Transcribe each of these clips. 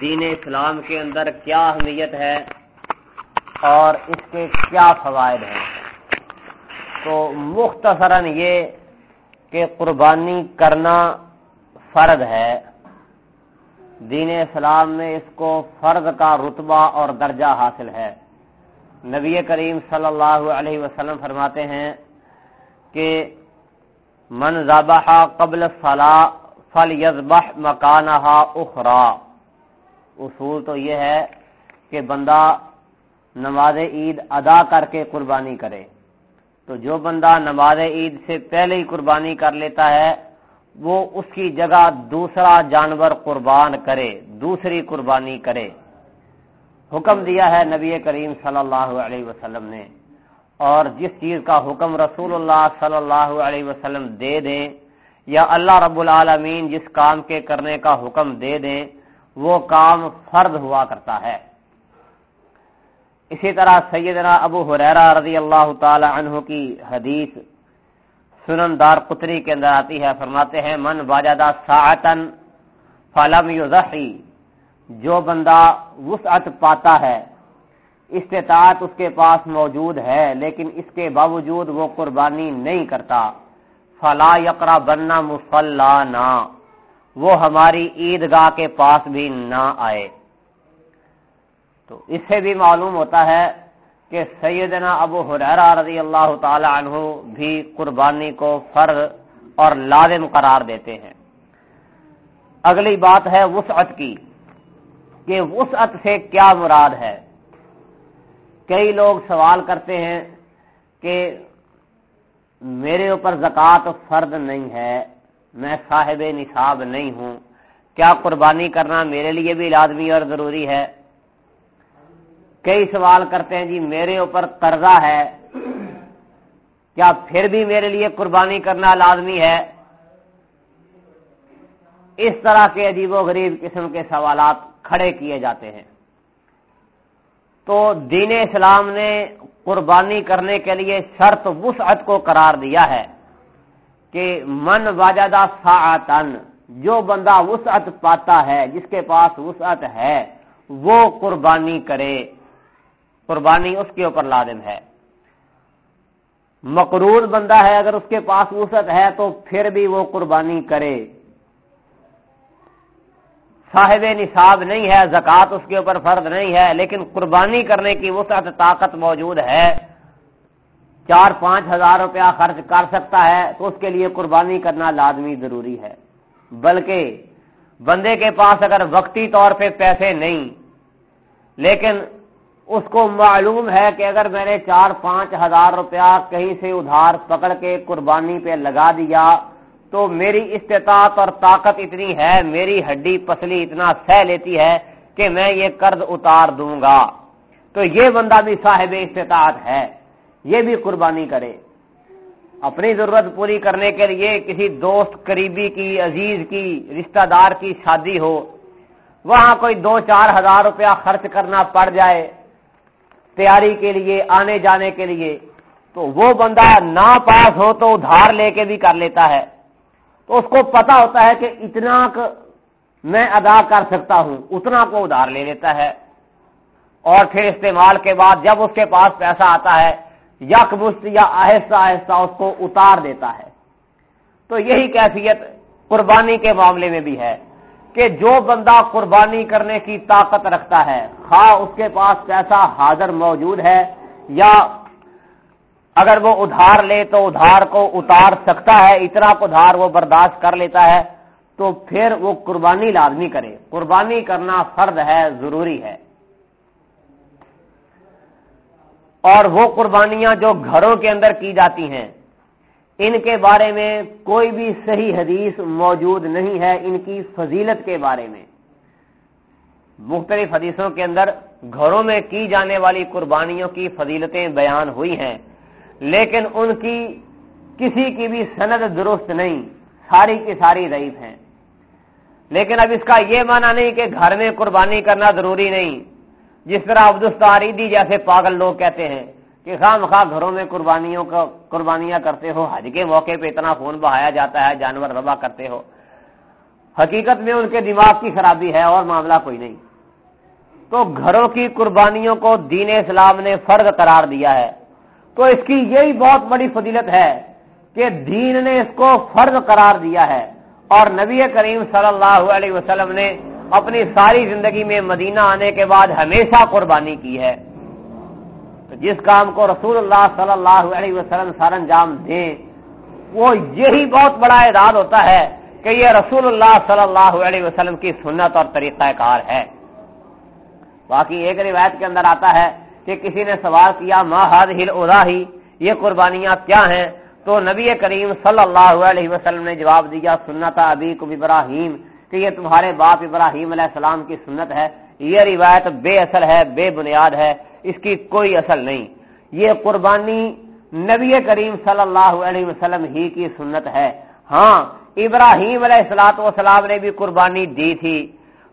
دین اسلام کے اندر کیا اہمیت ہے اور اس کے کیا فوائد ہیں؟ تو مختصراً یہ کہ قربانی کرنا فرد ہے۔ دین اسلام میں اس کو فرد کا رتبہ اور درجہ حاصل ہے۔ نبی کریم صلی اللہ علیہ وسلم فرماتے ہیں کہ من ذبح قبل فلا فل یزبح مکانہ اخرا اصول تو یہ ہے کہ بندہ نماز عید ادا کر کے قربانی کرے۔ تو جو بندہ نماز عید سے پہلے ہی قربانی کر لیتا ہے، وہ اس کی جگہ دوسرا جانور قربان کرے، دوسری قربانی کرے۔ حکم دیا ہے نبی کریم صلی اللہ علیہ وسلم نے۔ اور جس چیز کا حکم رسول اللہ صلی اللہ علیہ وسلم دے دیں یا اللہ رب العالمین جس کام کے کرنے کا حکم دے دیں وہ کام فرد ہوا کرتا ہے۔ اسی طرح سیدنا ابو حریرا رضی اللہ تعالی عنہ کی حدیث سنن دار قطری کے اندر آتی ہے، فرماتے ہیں، من واجدہ ساعتن فلم یزحی جو بندہ وسعت پاتا ہے، استطاعت اس کے پاس موجود ہے، لیکن اس کے باوجود وہ قربانی نہیں کرتا۔ فلا یقرا بننا مسلح وہ ہماری عیدگاہ کے پاس بھی نہ آئے۔ تو اس سے بھی معلوم ہوتا ہے کہ سیدنا ابو حریرا رضی اللہ تعالی عنہ بھی قربانی کو فرض اور لازم قرار دیتے ہیں۔ اگلی بات ہے وسعت کی، کہ وسعت سے کیا مراد ہے۔ کئی لوگ سوال کرتے ہیں کہ میرے اوپر زکوٰۃ فرد نہیں ہے میں صاحب نصاب نہیں ہوں۔ کیا قربانی کرنا میرے لیے بھی لازمی اور ضروری ہے؟ کئی سوال کرتے ہیں جی میرے اوپر قرضہ ہے۔ کیا پھر بھی میرے لیے قربانی کرنا لازمی ہے؟ اس طرح کے عجیب و غریب قسم کے سوالات کھڑے کیے جاتے ہیں۔ تو دین اسلام نے قربانی کرنے کے لیے شرط وسعت کو قرار دیا ہے۔ کہ من واجدہ ساعتن جو بندہ وسعت پاتا ہے، جس کے پاس وسعت ہے، وہ قربانی کرے۔ قربانی اس کے اوپر لازم ہے۔ مقرور بندہ ہے، اگر اس کے پاس وسعت ہے، تو پھر بھی وہ قربانی کرے۔ صاحب نصاب نہیں ہے، زکوٰۃ اس کے اوپر فرد نہیں ہے، لیکن قربانی کرنے کی وسعت طاقت موجود ہے۔ چار پانچ ہزار روپیہ خرچ کر سکتا ہے، تو اس کے لیے قربانی کرنا لازمی ضروری ہے۔ بلکہ بندے کے پاس اگر وقتی طور پہ پیسے نہیں، لیکن اس کو معلوم ہے کہ اگر میں نے چار پانچ ہزار روپیہ کہیں سے ادھار پکڑ کے قربانی پہ لگا دیا، تو میری استطاعت اور طاقت اتنی ہے، میری ہڈی پسلی اتنا سہ لیتی ہے کہ میں یہ قرض اتار دوں گا۔ تو یہ بندہ بھی صاحب استطاعت ہے۔ یہ بھی قربانی کرے۔ اپنی ضرورت پوری کرنے کے لیے کسی دوست قریبی کی، عزیز کی، رشتہ دار کی شادی ہو، وہاں کوئی دو چار ہزار روپیہ خرچ کرنا پڑ جائے تیاری کے لیے، آنے جانے کے لیے، تو وہ بندہ نہ پاس ہو تو ادھار لے کے بھی کر لیتا ہے۔ تو اس کو پتا ہوتا ہے کہ اتنا میں ادا کر سکتا ہوں، اتنا کو ادھار لے لیتا ہے۔ اور پھر استعمال کے بعد جب اس کے پاس پیسہ آتا ہے یکبست یا آہستہ آہستہ اس کو اتار دیتا ہے۔ تو یہی کیفیت قربانی کے معاملے میں بھی ہے کہ جو بندہ قربانی کرنے کی طاقت رکھتا ہے، خواہ اس کے پاس پیسہ حاضر موجود ہے یا اگر وہ ادھار لے تو ادھار کو اتار سکتا ہے، اتنا ادھار وہ برداشت کر لیتا ہے، تو پھر وہ قربانی لازمی کرے۔ قربانی کرنا فرد ہے، ضروری ہے۔ اور وہ قربانیاں جو گھروں کے اندر کی جاتی ہیں، ان کے بارے میں کوئی بھی صحیح حدیث موجود نہیں ہے ان کی فضیلت کے بارے میں۔ مختلف حدیثوں کے اندر گھروں میں کی جانے والی قربانیوں کی فضیلتیں بیان ہوئی ہیں، لیکن ان کی کسی کی بھی سند درست نہیں، ساری کی ساری ضعیف ہیں۔ لیکن اب اس کا یہ مانا نہیں کہ گھر میں قربانی کرنا ضروری نہیں۔ جس طرح عبدالستاریدی جیسے پاگل لوگ کہتے ہیں کہ خواہ مخواہ گھروں میں قربانیوں کا قربانیاں کرتے ہو، حج کے موقع پہ اتنا خون بہایا جاتا ہے، جانور ربا کرتے ہو، حقیقت میں ان کے دماغ کی خرابی ہے اور معاملہ کوئی نہیں۔ تو گھروں کی قربانیوں کو دین اسلام نے فرض قرار دیا ہے۔ تو اس کی یہی بہت بڑی فضیلت ہے کہ دین نے اس کو فرض قرار دیا ہے۔ اور نبی کریم صلی اللہ علیہ وسلم نے اپنی ساری زندگی میں مدینہ آنے کے بعد ہمیشہ قربانی کی ہے۔ تو جس کام کو رسول اللہ صلی اللہ علیہ وسلم سر انجام دیں، وہ یہی بہت بڑا اعداد ہوتا ہے کہ یہ رسول اللہ صلی اللہ علیہ وسلم کی سنت اور طریقہ کار ہے۔ باقی ایک روایت کے اندر آتا ہے کہ کسی نے سوال کیا ماں حد ہل ہی یہ قربانیاں کیا ہیں؟ تو نبی کریم صلی اللہ علیہ وسلم نے جواب دیا، سنت ابھی کب ابراہیم کہ یہ تمہارے باپ ابراہیم علیہ السلام کی سنت ہے، یہ روایت بے اصل ہے، بے بنیاد ہے، اس کی کوئی اصل نہیں۔ یہ قربانی نبی کریم صلی اللہ علیہ وسلم ہی کی سنت ہے۔ ہاں ابراہیم علیہ السلاط وسلام نے بھی قربانی دی تھی۔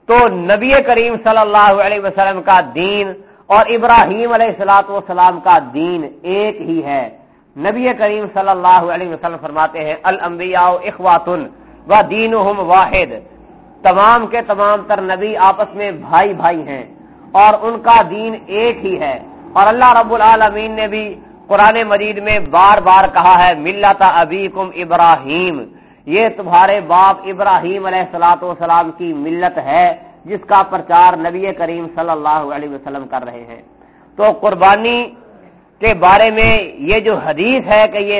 تو نبی کریم صلی اللہ علیہ وسلم کا دین اور ابراہیم علیہ السلاط وسلام کا دین ایک ہی ہے۔ نبی کریم صلی اللہ علیہ وسلم فرماتے ہیں، الانبیاء اخواتن و دین واحد۔ تمام کے تمام تر نبی آپس میں بھائی بھائی ہیں اور ان کا دین ایک ہی ہے اور اللہ رب العالمین نے بھی قرآن مجید میں بار بار کہا ہے ملتا ابی کم ابراہیم۔ یہ تمہارے باپ ابراہیم علیہ السلاۃ والسلام کی ملت ہے، جس کا پرچار نبی کریم صلی اللہ علیہ وسلم کر رہے ہیں۔ تو قربانی کے بارے میں یہ جو حدیث ہے کہ یہ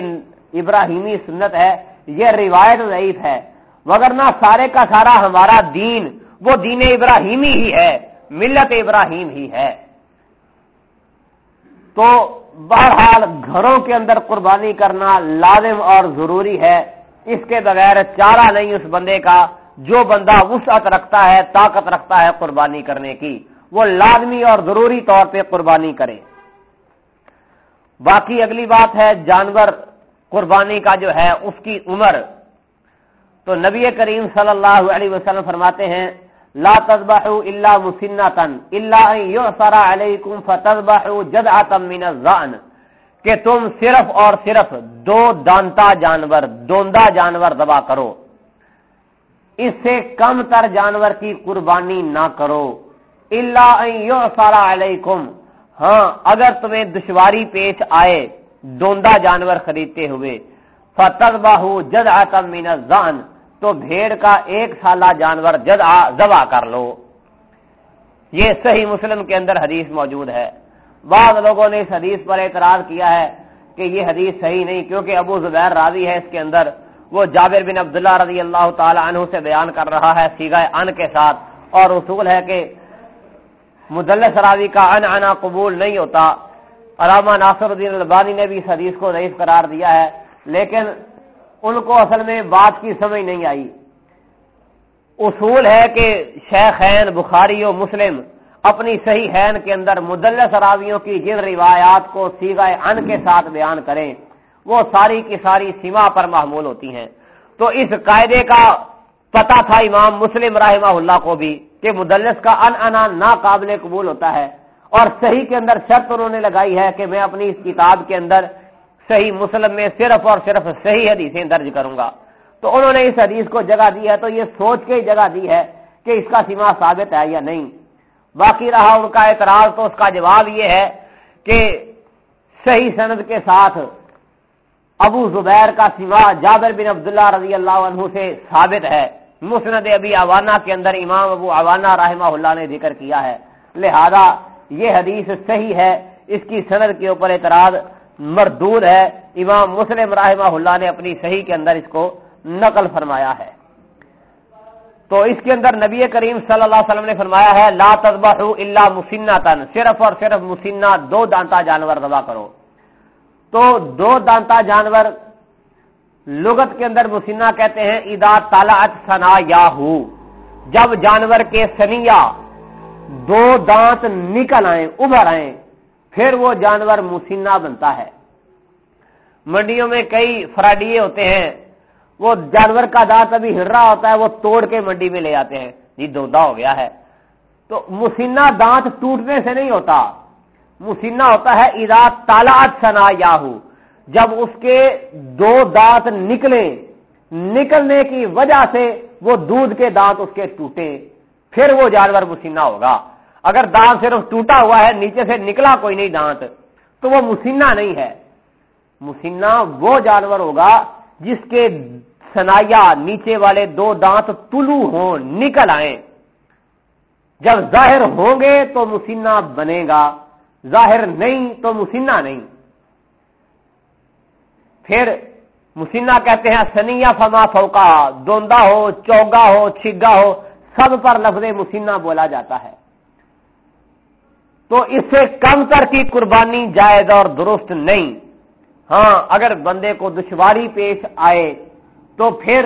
ابراہیمی سنت ہے، یہ روایت ضعیف ہے۔ وگرنہ سارے کا سارا ہمارا دین وہ دین ابراہیمی ہی ہے، ملت ابراہیم ہی ہے۔ تو بہرحال گھروں کے اندر قربانی کرنا لازم اور ضروری ہے۔ اس کے بغیر چارہ نہیں اس بندے کا، جو بندہ وسعت رکھتا ہے، طاقت رکھتا ہے قربانی کرنے کی۔ وہ لازمی اور ضروری طور پہ قربانی کرے۔ باقی اگلی بات ہے، جانور قربانی کا جو ہے، اس کی عمر۔ تو نبی کریم صلی اللہ علیہ وسلم فرماتے ہیں، لا تذبح الا مسنتن الا ان يعصر عليكم فتذبحوا جذعه من الظان کہ تم صرف اور صرف دو دانتا جانور دوندا جانور دبا کرو۔ اس سے کم تر جانور کی قربانی نہ کرو۔ اللہ سارا علیکم۔ ہاں اگر تمہیں دشواری پیش آئے دوندا جانور خریدتے ہوئے فتح باہو جد آتم مین زان تو بھیڑ کا ایک سالہ جانور جد ذبح کر لو۔ یہ صحیح مسلم کے اندر حدیث موجود ہے۔ بعض لوگوں نے اس حدیث پر اعتراض کیا ہے کہ یہ حدیث صحیح نہیں، کیونکہ ابو زبیر راضی ہے اس کے اندر۔ وہ جابر بن عبداللہ رضی اللہ تعالی عنہ سے بیان کر رہا ہے سیگائے ان کے ساتھ، اور اصول ہے کہ مدلس راوی کا ان انا قبول نہیں ہوتا۔ علامہ ناصر الدین البانی نے بھی اس حدیث کو ضعیف قرار دیا ہے، لیکن ان کو اصل میں بات کی سمجھ نہیں آئی۔ اصول ہے کہ شیخین بخاری و مسلم اپنی صحیح حین کے اندر مدلس راویوں کی جن روایات کو سیگائے ان کے ساتھ بیان کریں، وہ ساری کی ساری سیما پر معمول ہوتی ہیں۔ تو اس قاعدے کا پتا تھا امام مسلم رحمہ اللہ کو بھی کہ مدلس کا ان انا ناقابل قبول ہوتا ہے اور صحیح کے اندر شرط انہوں نے لگائی ہے کہ میں اپنی اس کتاب کے اندر صحیح مسلم میں صرف اور صرف صحیح حدیثیں درج کروں گا۔ تو انہوں نے اس حدیث کو جگہ دی ہے تو یہ سوچ کے ہی جگہ دی ہے کہ اس کا سیما ثابت ہے یا نہیں۔ باقی رہا ان کا اعتراض تو اس کا جواب یہ ہے کہ صحیح سند کے ساتھ ابو زبیر کا سوا جابر بن عبداللہ رضی اللہ عنہ سے ثابت ہے۔ مسند ابی عوانہ کے اندر امام ابو عوانہ رحمہ اللہ نے ذکر کیا ہے۔ لہذا یہ حدیث صحیح ہے، اس کی سند کے اوپر اعتراض مردود ہے۔ امام مسلم رحمہ اللہ نے اپنی صحیح کے اندر اس کو نقل فرمایا ہے۔ تو اس کے اندر نبی کریم صلی اللہ علیہ وسلم نے فرمایا ہے، لا تذبح الا مسنہ تن صرف اور صرف مسنہ، دو دانتا جانور دبا کرو۔ تو دو دانتا جانور لغت کے اندر مسنہ کہتے ہیں ادا تالا سنا یا جب جانور کے سنیا دو دانت نکل آئیں، ابھر آئیں پھر وہ جانور مسنہ بنتا ہے۔ منڈیوں میں کئی فراڈیے ہوتے ہیں۔ وہ جانور کا دانت ابھی ہر رہا ہوتا ہے، وہ توڑ کے منڈی میں لے جاتے ہیں۔ جی دودا ہو گیا ہے۔ تو مسینہ دانت ٹوٹنے سے نہیں ہوتا۔ مسینہ ہوتا ہے ادا تالا سنا یاہو جب اس کے دو دانت نکلے، نکلنے کی وجہ سے وہ دودھ کے دانت اس کے ٹوٹے۔ پھر وہ جانور مسینہ ہوگا۔ اگر دانت صرف ٹوٹا ہوا ہے، نیچے سے نکلا کوئی نہیں دانت، تو وہ مسینہ نہیں ہے۔ مسینہ وہ جانور ہوگا جس کے سنایا نیچے والے دو دانت طلوع ہوں، نکل آئیں۔ جب ظاہر ہوں گے تو مسینہ بنے گا، ظاہر نہیں تو مسینہ نہیں۔ پھر مسینہ کہتے ہیں سنیا فما فوکا دوندا ہو، چوگا ہو چھگا ہو، سب پر لفظ مسینہ بولا جاتا ہے۔ تو اس سے کم تر کی قربانی جائز اور درست نہیں۔ ہاں اگر بندے کو دشواری پیش آئے تو پھر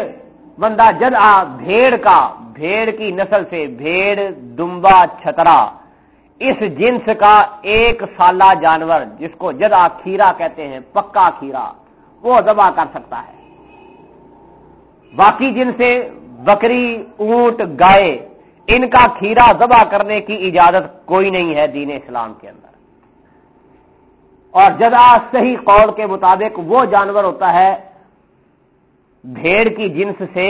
بندہ جد آ بھیڑ کا، بھیڑ کی نسل سے بھیڑ، دمبا، چھترا۔ اس جنس کا ایک سالہ جانور جس کو جدا کھیرا کہتے ہیں، پکا کھیرا، وہ ذبح کر سکتا ہے۔ باقی جن سے بکری، اونٹ، گائے ان کا کھیرا ذبح کرنے کی اجازت کوئی نہیں ہے دین اسلام کے اندر۔ اور جدا صحیح قول کے مطابق وہ جانور ہوتا ہے بھیڑ کی جنس سے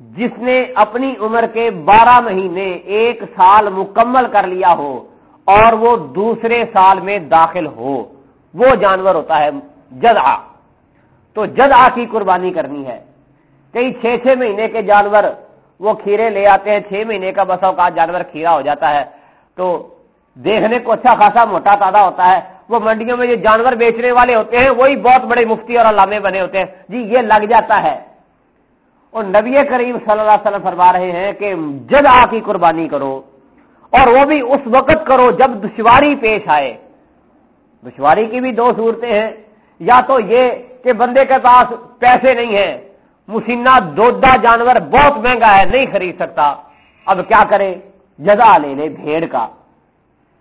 جس نے اپنی عمر کے بارہ مہینے ایک سال مکمل کر لیا ہو اور وہ دوسرے سال میں داخل ہو۔ وہ جانور ہوتا ہے جدع تو جدع کی قربانی کرنی ہے۔ کئی چھ چھ مہینے کے جانور وہ کھیرے لے آتے ہیں، چھ مہینے کا بسا کا جانور کھیرا ہو جاتا ہے۔ تو دیکھنے کو اچھا خاصا موٹا تازہ ہوتا ہے۔ وہ منڈیوں میں جو جانور بیچنے والے ہوتے ہیں، وہی بہت بڑے مفتی اور علامے بنے ہوتے ہیں۔ جی یہ لگ جاتا ہے۔ اور نبی کریم صلی اللہ علیہ وسلم فرما رہے ہیں کہ جد آ کی قربانی کرو۔ اور وہ بھی اس وقت کرو جب دشواری پیش آئے۔ دشواری کی بھی دو صورتیں ہیں۔ یا تو یہ کہ بندے کے پاس پیسے نہیں ہیں۔ مسینہ دودا جانور بہت مہنگا ہے، نہیں خرید سکتا۔ اب کیا کرے؟ جزا لے لے بھیڑ کا۔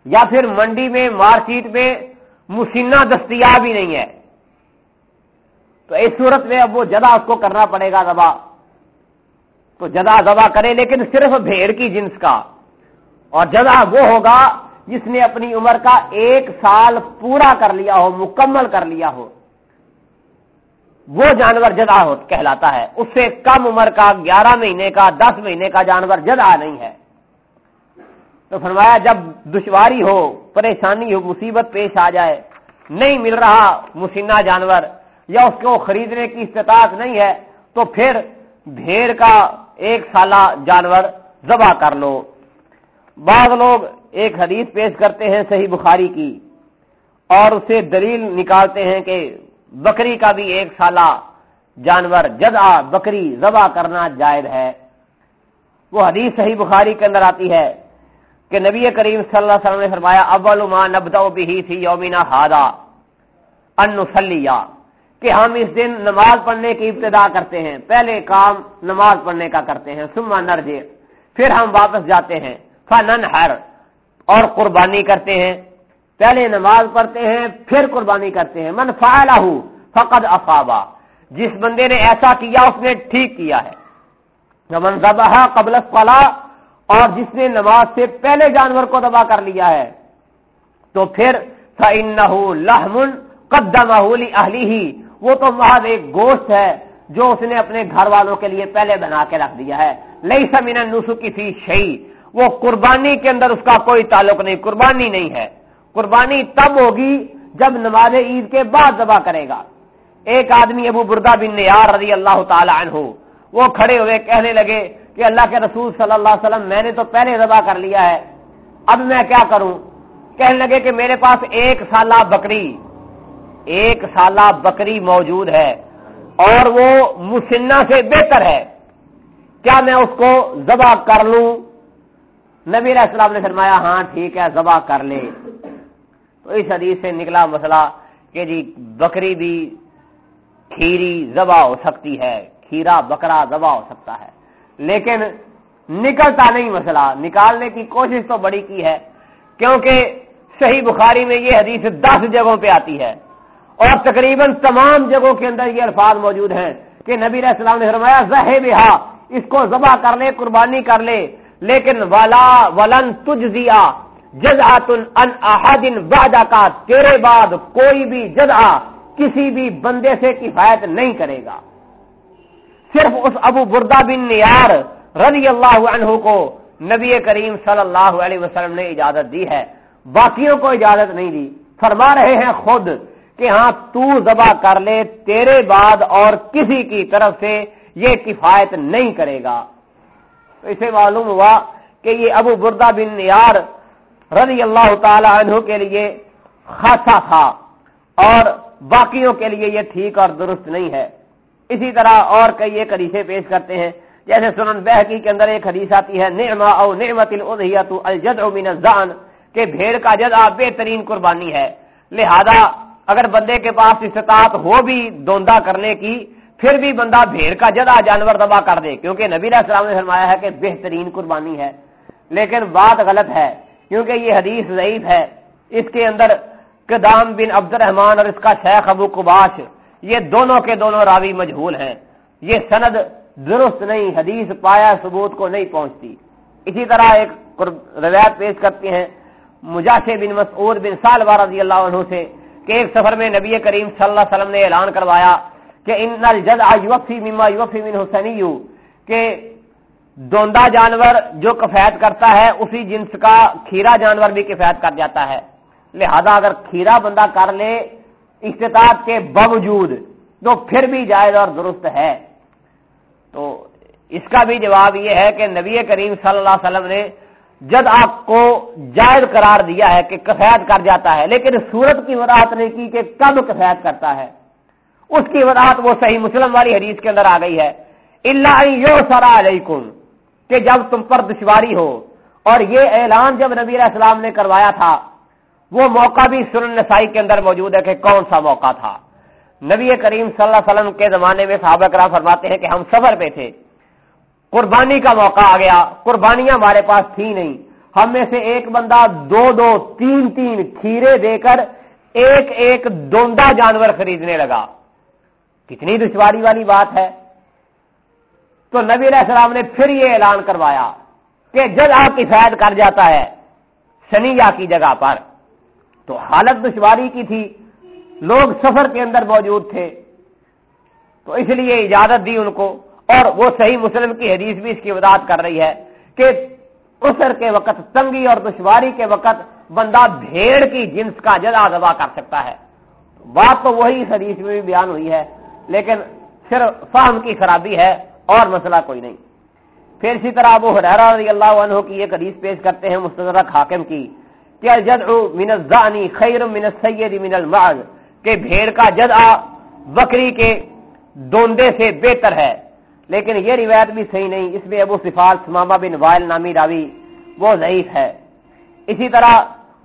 یا پھر منڈی میں، مارکیٹ میں مسینہ دستیاب ہی نہیں ہے۔ تو اس صورت میں اب وہ جدا اس کو کرنا پڑے گا دبا تو جدا دبا کرے، لیکن صرف بھیڑ کی جنس کا۔ اور جدا وہ ہوگا جس نے اپنی عمر کا ایک سال پورا کر لیا ہو، مکمل کر لیا ہو۔ وہ جانور جدا کہلاتا ہے۔ اس سے کم عمر کا، گیارہ مہینے کا، دس مہینے کا جانور جدا نہیں ہے۔ تو فرمایا، جب دشواری ہو، پریشانی ہو، مصیبت پیش آ جائے، نہیں مل رہا مسینہ جانور یا اس کو خریدنے کی استطاعت نہیں ہے، تو پھر بھیڑ کا ایک سالہ جانور ذبح کر لو۔ بعض لوگ ایک حدیث پیش کرتے ہیں صحیح بخاری کی اور اسے دلیل نکالتے ہیں کہ بکری کا بھی ایک سالہ جانور جدا بکری ذبح کرنا جائز ہے۔ وہ حدیث صحیح بخاری کے اندر آتی ہے کہ نبی کریم صلی اللہ علیہ وسلم نے فرمایا، اول ما نبدا بھی تھی یومینا ہادا انسلیا کہ ہم اس دن نماز پڑھنے کی ابتدا کرتے ہیں، پہلے کام نماز پڑھنے کا کرتے ہیں۔ سما نرجے پھر ہم واپس جاتے ہیں۔ فن ہر اور قربانی کرتے ہیں۔ پہلے نماز پڑھتے ہیں، پھر قربانی کرتے ہیں۔ من فعلہ فقد افابا جس بندے نے ایسا کیا، اس نے ٹھیک کیا ہے۔ من ذبح قبل فلا اور جس نے نماز سے پہلے جانور کو دبا کر لیا ہے، تو پھر لہمن قدم اہلی ہی وہ تو محض ایک گوشت ہے، جو اس نے اپنے گھر والوں کے لیے پہلے بنا کے رکھ دیا ہے۔ لئی سمین نسو کسی شہی وہ قربانی کے اندر اس کا کوئی تعلق نہیں، قربانی نہیں ہے۔ قربانی تب ہوگی جب نماز عید کے بعد ذبح کرے گا۔ ایک آدمی ابو بردہ بن نیار رضی اللہ تعالی عنہ، وہ کھڑے ہوئے کہنے لگے کہ اللہ کے رسول صلی اللہ علیہ وسلم، میں نے تو پہلے ذبح کر لیا ہے، اب میں کیا کروں؟ کہنے لگے کہ میرے پاس ایک سالہ بکری، ایک سالہ بکری موجود ہے اور وہ مسنہ سے بہتر ہے۔ کیا میں اس کو ذبح کر لوں؟ نبی علیہ السلام نے فرمایا ہاں ٹھیک ہے، ذبح کر لے۔ تو اس حدیث سے نکلا مسئلہ کہ جی بکری بھی کھیری ذبح ہو سکتی ہے، کھیرا بکرا ذبح ہو سکتا ہے۔ لیکن نکلتا نہیں مسئلہ، نکالنے کی کوشش تو بڑی کی ہے، کیونکہ صحیح بخاری میں یہ حدیث دس جگہوں پہ آتی ہے۔ اور تقریباً تمام جگہوں کے اندر یہ الفاظ موجود ہیں کہ نبی علیہ السلام نے فرمایا زہ بہا، اس کو ذبح کر لے، قربانی کر لے، لیکن والا ولن تجھ دیا ان احدن وعدہ کا تیرے بعد کوئی بھی جزا کسی بھی بندے سے کفایت نہیں کرے گا۔ صرف اس ابو بردا بن نیار رضی اللہ عنہ کو نبی کریم صلی اللہ علیہ وسلم نے اجازت دی ہے۔ باقیوں کو اجازت نہیں دی۔ فرما رہے ہیں خود کہ ہاں تو ذبح کر لے، تیرے بعد اور کسی کی طرف سے یہ کفایت نہیں کرے گا۔ تو اسے معلوم ہوا کہ یہ ابو بردہ بن یار رضی اللہ تعالی عنہ کے لیے خاصا تھا اور باقیوں کے لیے یہ ٹھیک اور درست نہیں ہے۔ اسی طرح اور کئی ایک حدیثیں پیش کرتے ہیں۔ جیسے سنن بحقی کے اندر ایک حدیث آتی ہے نعما او نعمت الجد من الزان کہ بھیڑ کا جدع بہترین قربانی ہے۔ لہذا اگر بندے کے پاس استطاعت ہو بھی دوندا کرنے کی، پھر بھی بندہ بھیڑ کا جدہ جانور دبا کر دے، کیونکہ نبی علیہ السلام نے فرمایا ہے کہ بہترین قربانی ہے۔ لیکن بات غلط ہے۔ کیونکہ یہ حدیث ضعیف ہے۔ اس کے اندر قدام بن عبد الرحمان اور اس کا شیخ ابو کباش یہ دونوں کے دونوں راوی مجہول ہیں۔ یہ سند درست نہیں، حدیث پایا ثبوت کو نہیں پہنچتی۔ اسی طرح ایک روایت پیش کرتے ہیں مجاش بن مسعود بن سال رضی اللہ عنہ سے کہ ایک سفر میں نبی کریم صلی اللہ علیہ وسلم نے اعلان کروایا کہ ان الجد یوفی مما یوفی من حسنی کہ دوندا جانور جو کفیت کرتا ہے، اسی جنس کا کھیرا جانور بھی کفیت کر جاتا ہے۔ لہذا اگر کھیرا بندہ کر لے، استطاعت کے باوجود تو پھر بھی جائز اور درست ہے۔ تو اس کا بھی جواب یہ ہے کہ نبی کریم صلی اللہ علیہ وسلم نے جد آپ کو جائز قرار دیا ہے کہ کفیت کر جاتا ہے، لیکن سورت کی وضاحت نہیں کی کہ کب کفیت کرتا ہے۔ اس کی وضاحت وہ صحیح مسلم والی حدیث کے اندر آ گئی ہے۔ اللہ یو سرا علیکم کہ جب تم پر دشواری ہو۔ اور یہ اعلان جب نبی علیہ السلام نے کروایا تھا، وہ موقع بھی سنن نسائی کے اندر موجود ہے کہ کون سا موقع تھا۔ نبی کریم صلی اللہ علیہ وسلم کے زمانے میں صحابہ کرام فرماتے ہیں کہ ہم سفر پہ تھے۔ قربانی کا موقع آ گیا، قربانیاں ہمارے پاس تھی نہیں۔ ہم میں سے ایک بندہ دو دو تین تین کھیرے دے کر ایک ایک دوندا جانور خریدنے لگا۔ کتنی دشواری والی بات ہے۔ تو نبی علیہ السلام نے پھر یہ اعلان کروایا کہ جگہ کی فائد کر جاتا ہے سنیا کی جگہ پر، تو حالت دشواری کی تھی۔ لوگ سفر کے اندر موجود تھے۔ تو اس لیے اجازت دی ان کو۔ اور وہ صحیح مسلم کی حدیث بھی اس کی وضاحت کر رہی ہے کہ اسر کے وقت، تنگی اور دشواری کے وقت بندہ بھیڑ کی جنس کا جدا دبا کر سکتا ہے۔ بات تو وہی اس حدیث میں بھی بیان ہوئی ہے، لیکن صرف فہم کی خرابی ہے۔ اور مسئلہ کوئی نہیں۔ پھر اسی طرح ابو حرارا رضی اللہ عنہ کی ایک حدیث پیش کرتے ہیں مستدرک حاکم کی کہ الجد من الزانی خیر من السید من المعز، کہ بھیڑ کا جدع بکری کے دوندے سے بہتر ہے۔ لیکن یہ روایت بھی صحیح نہیں، اس میں ابو صفال سماما بن وائل نامی راوی وہ ضعیف ہے۔ اسی طرح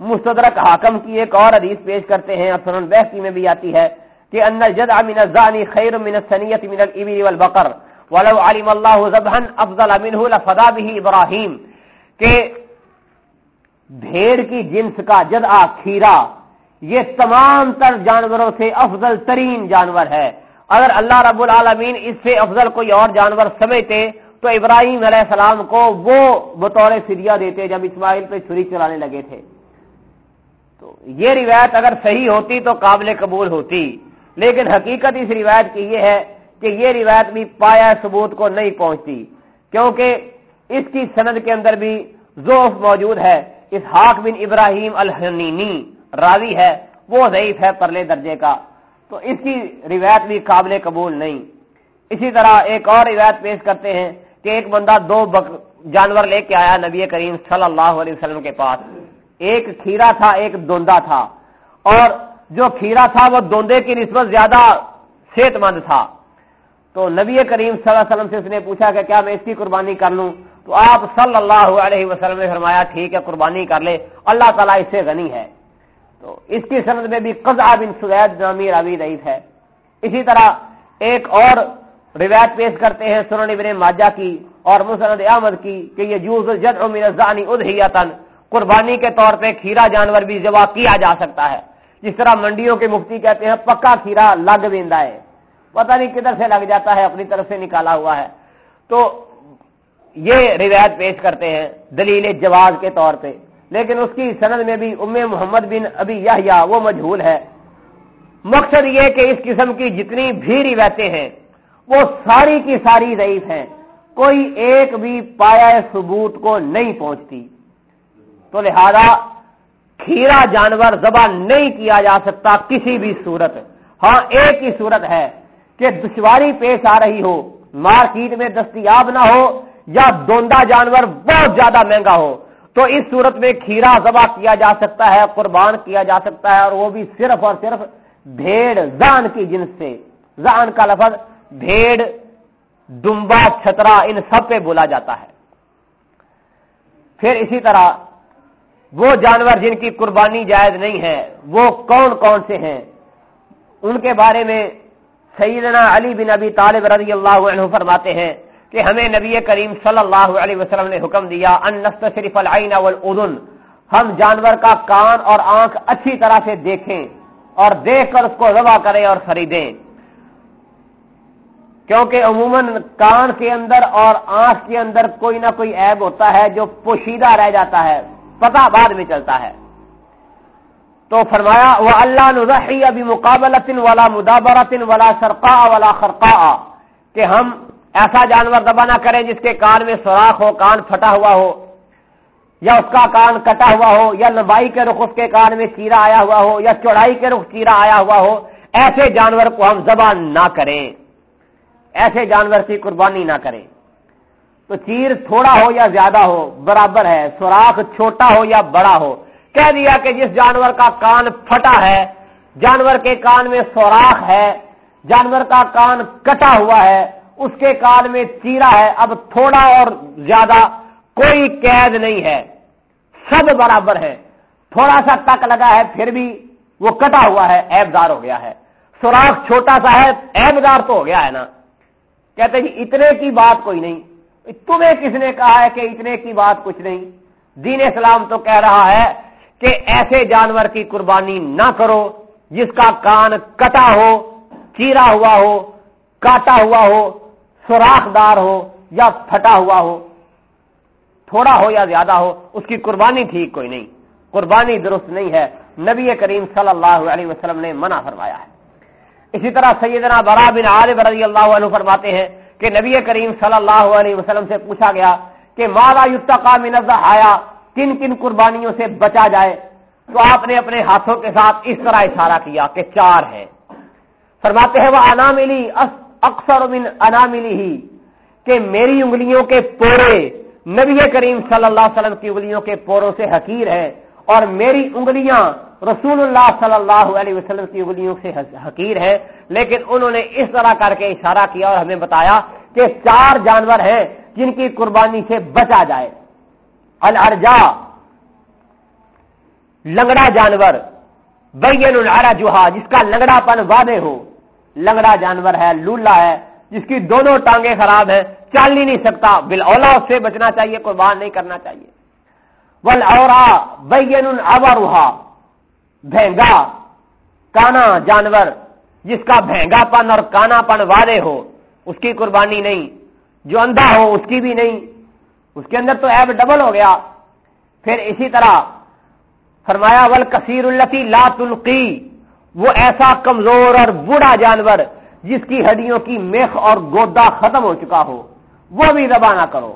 مستدرک حاکم کی ایک اور حدیث پیش کرتے ہیں اور سنن بحثی میں بھی آتی ہے کہ ان الجدع من الزانی خیر من السنیت من الابل والبقر۔ ولو علم اللہ ذبحا افضل منه لفدا به ابراہیم، کہ بھیڑ کی جنس کا جدع کھیرا، یہ تمام تر جانوروں سے افضل ترین جانور ہے۔ اگر اللہ رب العالمین اس سے افضل کوئی اور جانور سمجھتے تو ابراہیم علیہ السلام کو وہ بطور فدیہ دیتے جب اسماعیل پہ چھری چلانے لگے تھے۔ تو یہ روایت اگر صحیح ہوتی تو قابل قبول ہوتی، لیکن حقیقت اس روایت کی یہ ہے کہ یہ روایت بھی پایا ثبوت کو نہیں پہنچتی، کیونکہ اس کی سند کے اندر بھی ذوف موجود ہے۔ اسحاق بن ابراہیم الحنینی راوی ہے، وہ ضعیف ہے پرلے درجے کا۔ تو اس کی روایت بھی قابل قبول نہیں۔ اسی طرح ایک اور روایت پیش کرتے ہیں کہ ایک بندہ دو بک جانور لے کے آیا نبی کریم صلی اللہ علیہ وسلم کے پاس۔ ایک کھیرا تھا، ایک دوندا تھا۔ اور جو کھیرا تھا، وہ دوندے کی نسبت زیادہ صحت مند تھا۔ تو نبی کریم صلی اللہ علیہ وسلم سے اس نے پوچھا کہ کیا میں اس کی قربانی کر لوں؟ تو آپ صلی اللہ علیہ وسلم نے فرمایا، ٹھیک ہے، قربانی کر لے، اللہ تعالیٰ اس سے غنی ہے۔ تو اس کی سند میں بھی قزا بن سوید نامی راوی رئیس ہے۔ اسی طرح ایک اور روایت پیش کرتے ہیں سنن ابن ماجہ کی اور مسند احمد کی کہ یہ جوز جد من الزانی ادھیتن قربانی کے طور پہ کھیرا جانور بھی ذبح کیا جا سکتا ہے۔ جس طرح منڈیوں کے مفتی کہتے ہیں، پکا کھیرا لگ ویندا ہے۔ پتہ نہیں کدھر سے لگ جاتا ہے، اپنی طرف سے نکالا ہوا ہے۔ تو یہ روایت پیش کرتے ہیں دلیل جواز کے طور پہ۔ لیکن اس کی سند میں بھی ام محمد بن ابھی یا وہ مجھول ہے۔ مقصد یہ کہ اس قسم کی جتنی بھی روایتیں ہیں، وہ ساری کی ساری ضعیف ہیں۔ کوئی ایک بھی پایا ثبوت کو نہیں پہنچتی۔ تو لہذا کھیرا جانور ذبح نہیں کیا جا سکتا کسی بھی صورت۔ ہاں ایک ہی صورت ہے۔ کہ دشواری پیش آ رہی ہو، مارکیٹ میں دستیاب نہ ہو یا دوندا جانور بہت زیادہ مہنگا ہو۔ تو اس صورت میں کھیرا ذبح کیا جا سکتا ہے، قربان کیا جا سکتا ہے اور وہ بھی صرف اور صرف بھیڑ، زان کی جنس سے۔ زان کا لفظ بھیڑ، دمبا، چھترا، ان سب پہ بولا جاتا ہے۔ پھر اسی طرح وہ جانور جن کی قربانی جائز نہیں ہے، وہ کون کون سے ہیں؟ ان کے بارے میں سیدنا علی بن ابی طالب رضی اللہ عنہ فرماتے ہیں کہ ہمیں نبی کریم صلی اللہ علیہ وسلم نے حکم دیا، ان شریف العین والاذن، ہم جانور کا کان اور آنکھ اچھی طرح سے دیکھیں اور دیکھ کر اس کو روا کریں اور خریدیں۔ کیونکہ عموماً کان کے اندر اور آنکھ کے اندر کوئی نہ کوئی عیب ہوتا ہے جو پوشیدہ رہ جاتا ہے، پتا بعد میں چلتا ہے۔ تو فرمایا وہ اللہ نظی ابھی مقابل والا مدابرتن والا سرقا والا خرقا کہ ہم ایسا جانور دبا نہ کریں جس کے کان میں سوراخ ہو، کان پھٹا ہوا ہو، یا اس کا کان کٹا ہوا ہو، یا لمبائی کے رخ اس کے کان میں چیرا آیا ہوا ہو، یا چوڑائی کے رخ چیرا آیا ہوا ہو، ایسے جانور کو ہم زبان نہ کریں، ایسے جانور کی قربانی نہ کریں۔ تو چیر تھوڑا ہو یا زیادہ ہو، برابر ہے، سوراخ چھوٹا ہو یا بڑا ہو کہہ دیا کہ جس جانور کا کان پھٹا ہے، جانور کے کان میں سوراخ ہے، جانور کا کان کٹا ہوا ہے، اس کے کان میں چیرا ہے، اب تھوڑا اور زیادہ کوئی قید نہیں ہے۔ سب برابر ہے تھوڑا سا تک لگا ہے، پھر بھی وہ کٹا ہوا ہے ایبدار ہو گیا ہے۔ سوراخ چھوٹا سا ہے ایبدار تو ہو گیا ہے نا۔ کہتے جی اتنے کی بات کوئی نہیں۔ تمہیں کس نے کہا ہے کہ اتنے کی بات کچھ نہیں؟ دین اسلام تو کہہ رہا ہے کہ ایسے جانور کی قربانی نہ کرو جس کا کان کٹا ہو، چیرا ہوا ہو، کاٹا ہوا ہو سوراخ دار ہو یا پھٹا ہوا ہو، تھوڑا ہو یا زیادہ ہو، اس کی قربانی ٹھیک کوئی نہیں۔ قربانی درست نہیں ہے۔ نبی کریم صلی اللہ علیہ وسلم نے منع فرمایا ہے۔ اسی طرح سیدنا برا بن عالب رضی اللہ عنہ فرماتے ہیں کہ نبی کریم صلی اللہ علیہ وسلم سے پوچھا گیا کہ مالا یوتا منزہ آیا کن کن قربانیوں سے بچا جائے تو آپ نے اپنے ہاتھوں کے ساتھ اس طرح اشارہ کیا کہ چار ہے فرماتے ہیں، وہ انا ملی اکثر من انا ملی ہی، کہ میری انگلیوں کے پورے، نبی کریم صلی اللہ علیہ وسلم کی انگلیوں کے پوروں سے حقیر ہے اور میری انگلیاں رسول اللہ صلی اللہ علیہ وسلم کی انگلیوں سے حقیر ہے لیکن انہوں نے اس طرح کر کے اشارہ کیا اور ہمیں بتایا کہ چار جانور ہیں جن کی قربانی سے بچا جائے۔ الرجا لنگڑا جانور، بین العرا جوہا جس کا لنگڑا پن وعدے ہو۔ لنگڑا جانور ہے، لولا ہے، جس کی دونوں ٹانگیں خراب ہیں چل ہی نہیں سکتا۔ بل اولا اس سے بچنا چاہیے، قربان نہیں کرنا چاہیے۔ ول اور بین البا بھینگا، کانا جانور، جس کا بھینگا پن اور کانا پن وعدے ہو، اس کی قربانی نہیں۔ جو اندھا ہو، اس کی بھی نہیں۔ اس کے اندر تو ایب ڈبل ہو گیا۔ پھر اسی طرح فرمایا ول کثیر التی لا تلقی وہ ایسا کمزور اور بوڑھا جانور جس کی ہڈیوں کی میخ اور گودا ختم ہو چکا ہو، وہ بھی دبا نہ کرو۔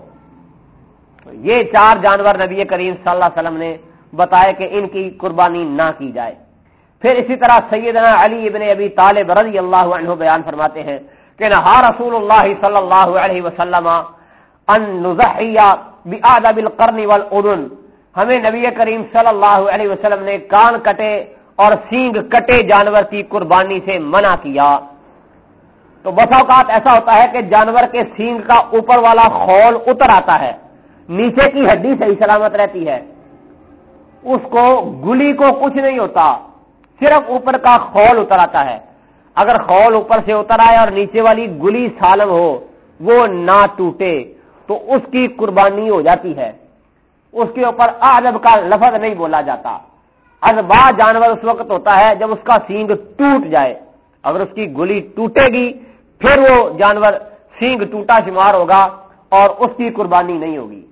یہ چار جانور نبی کریم صلی اللہ علیہ وسلم نے بتایا کہ ان کی قربانی نہ کی جائے۔ پھر اسی طرح سیدنا علی ابن ابی طالب رضی اللہ عنہ بیان فرماتے ہیں کہ نہ رسول اللہ صلی اللہ علیہ وسلم بالقرن والعدن ہمیں نبی کریم صلی اللہ علیہ وسلم نے کان کٹے اور سینگ کٹے جانور کی قربانی سے منع کیا۔ تو بسا اوقات ایسا ہوتا ہے کہ جانور کے سینگ کا اوپر والا خول اتر آتا ہے، نیچے کی ہڈی صحیح سلامت رہتی ہے۔ اس کو گلی کو کچھ نہیں ہوتا، صرف اوپر کا خول اتر آتا ہے۔ اگر خول اوپر سے اتر آئے اور نیچے والی گلی سالم ہو، وہ نہ ٹوٹے۔ تو اس کی قربانی ہو جاتی ہے۔ اس کے اوپر ادب کا لفظ نہیں بولا جاتا۔ ازبا جانور اس وقت ہوتا ہے جب اس کا سینگ ٹوٹ جائے۔ اگر اس کی گلی ٹوٹے گی، پھر وہ جانور سینگ ٹوٹا شمار ہوگا اور اس کی قربانی نہیں ہوگی۔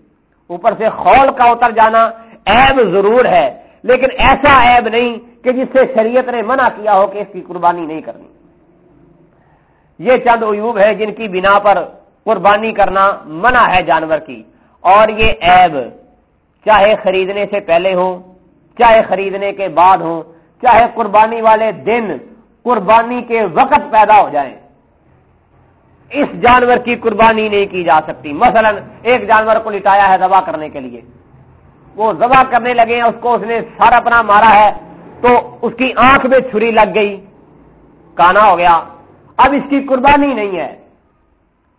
اوپر سے خول کا اتر جانا عیب ضرور ہے، لیکن ایسا عیب نہیں کہ جس سے شریعت نے منع کیا ہو کہ اس کی قربانی نہیں کرنی۔ یہ چند عیوب ہے جن کی بنا پر قربانی کرنا منع ہے جانور کی۔ اور یہ عیب، چاہے خریدنے سے پہلے ہو چاہے خریدنے کے بعد ہو چاہے قربانی والے دن، قربانی کے وقت پیدا ہو جائیں۔ اس جانور کی قربانی نہیں کی جا سکتی۔ مثلا ایک جانور کو لٹایا ہے دبا کرنے کے لیے۔ وہ ذبح کرنے لگے، اس کو اس نے سارا اپنا مارا ہے، تو اس کی آنکھ میں چھری لگ گئی، کانا ہو گیا۔ اب اس کی قربانی نہیں ہے۔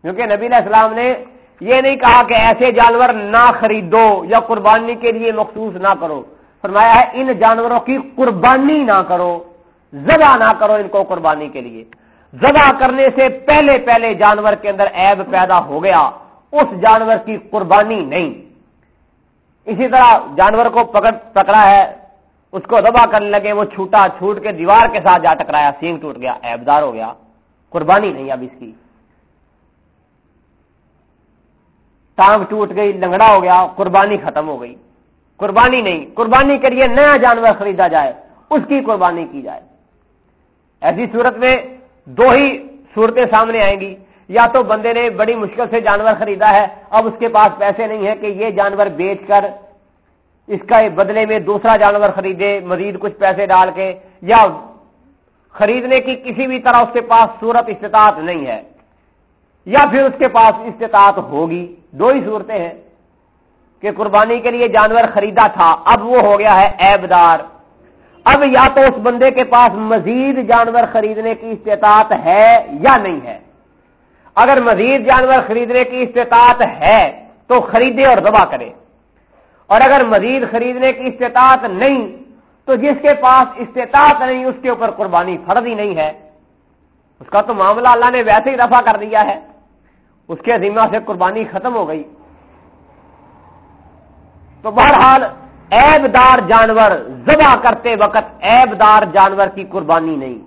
کیونکہ نبی علیہ السلام نے یہ نہیں کہا کہ ایسے جانور نہ خریدو یا قربانی کے لیے مخصوص نہ کرو۔ فرمایا ہے، ان جانوروں کی قربانی نہ کرو، ذبح نہ کرو ان کو قربانی کے لیے۔ ذبح کرنے سے پہلے پہلے جانور کے اندر عیب پیدا ہو گیا، اس جانور کی قربانی نہیں۔ اسی طرح جانور کو پکڑ پکڑا ہے، اس کو دبا کرنے لگے، وہ چھوٹا چھوٹ کے دیوار کے ساتھ جا ٹکرایا، سینگ ٹوٹ گیا ایبدار ہو گیا۔ قربانی نہیں اب اس کی۔ ٹانگ ٹوٹ گئی، لنگڑا ہو گیا، قربانی ختم ہو گئی۔ قربانی نہیں، قربانی کے لیے نیا جانور خریدا جائے، اس کی قربانی کی جائے۔ ایسی صورت میں دو ہی صورتیں سامنے آئیں گی۔ یا تو بندے نے بڑی مشکل سے جانور خریدا ہے، اب اس کے پاس پیسے نہیں ہے کہ یہ جانور بیچ کر اس کا بدلے میں دوسرا جانور خریدے، مزید کچھ پیسے ڈال کے، یا خریدنے کی کسی بھی طرح اس کے پاس صورت استطاعت نہیں ہے، یا پھر اس کے پاس استطاعت ہوگی۔ دو ہی صورتیں ہیں کہ قربانی کے لیے جانور خریدا تھا، اب وہ ہو گیا ہے ایبدار اب یا تو اس بندے کے پاس مزید جانور خریدنے کی استطاعت ہے یا نہیں ہے۔ اگر مزید جانور خریدنے کی استطاعت ہے تو خریدے اور دبا کرے۔ اور اگر مزید خریدنے کی استطاعت نہیں، تو جس کے پاس استطاعت نہیں، اس کے اوپر قربانی فرض ہی نہیں ہے۔ اس کا تو معاملہ اللہ نے ویسے ہی رفع کر دیا ہے۔ اس کے ذمہ سے قربانی ختم ہو گئی۔ تو بہرحال ایب دار جانور ذبح کرتے وقت ایب دار جانور کی قربانی نہیں۔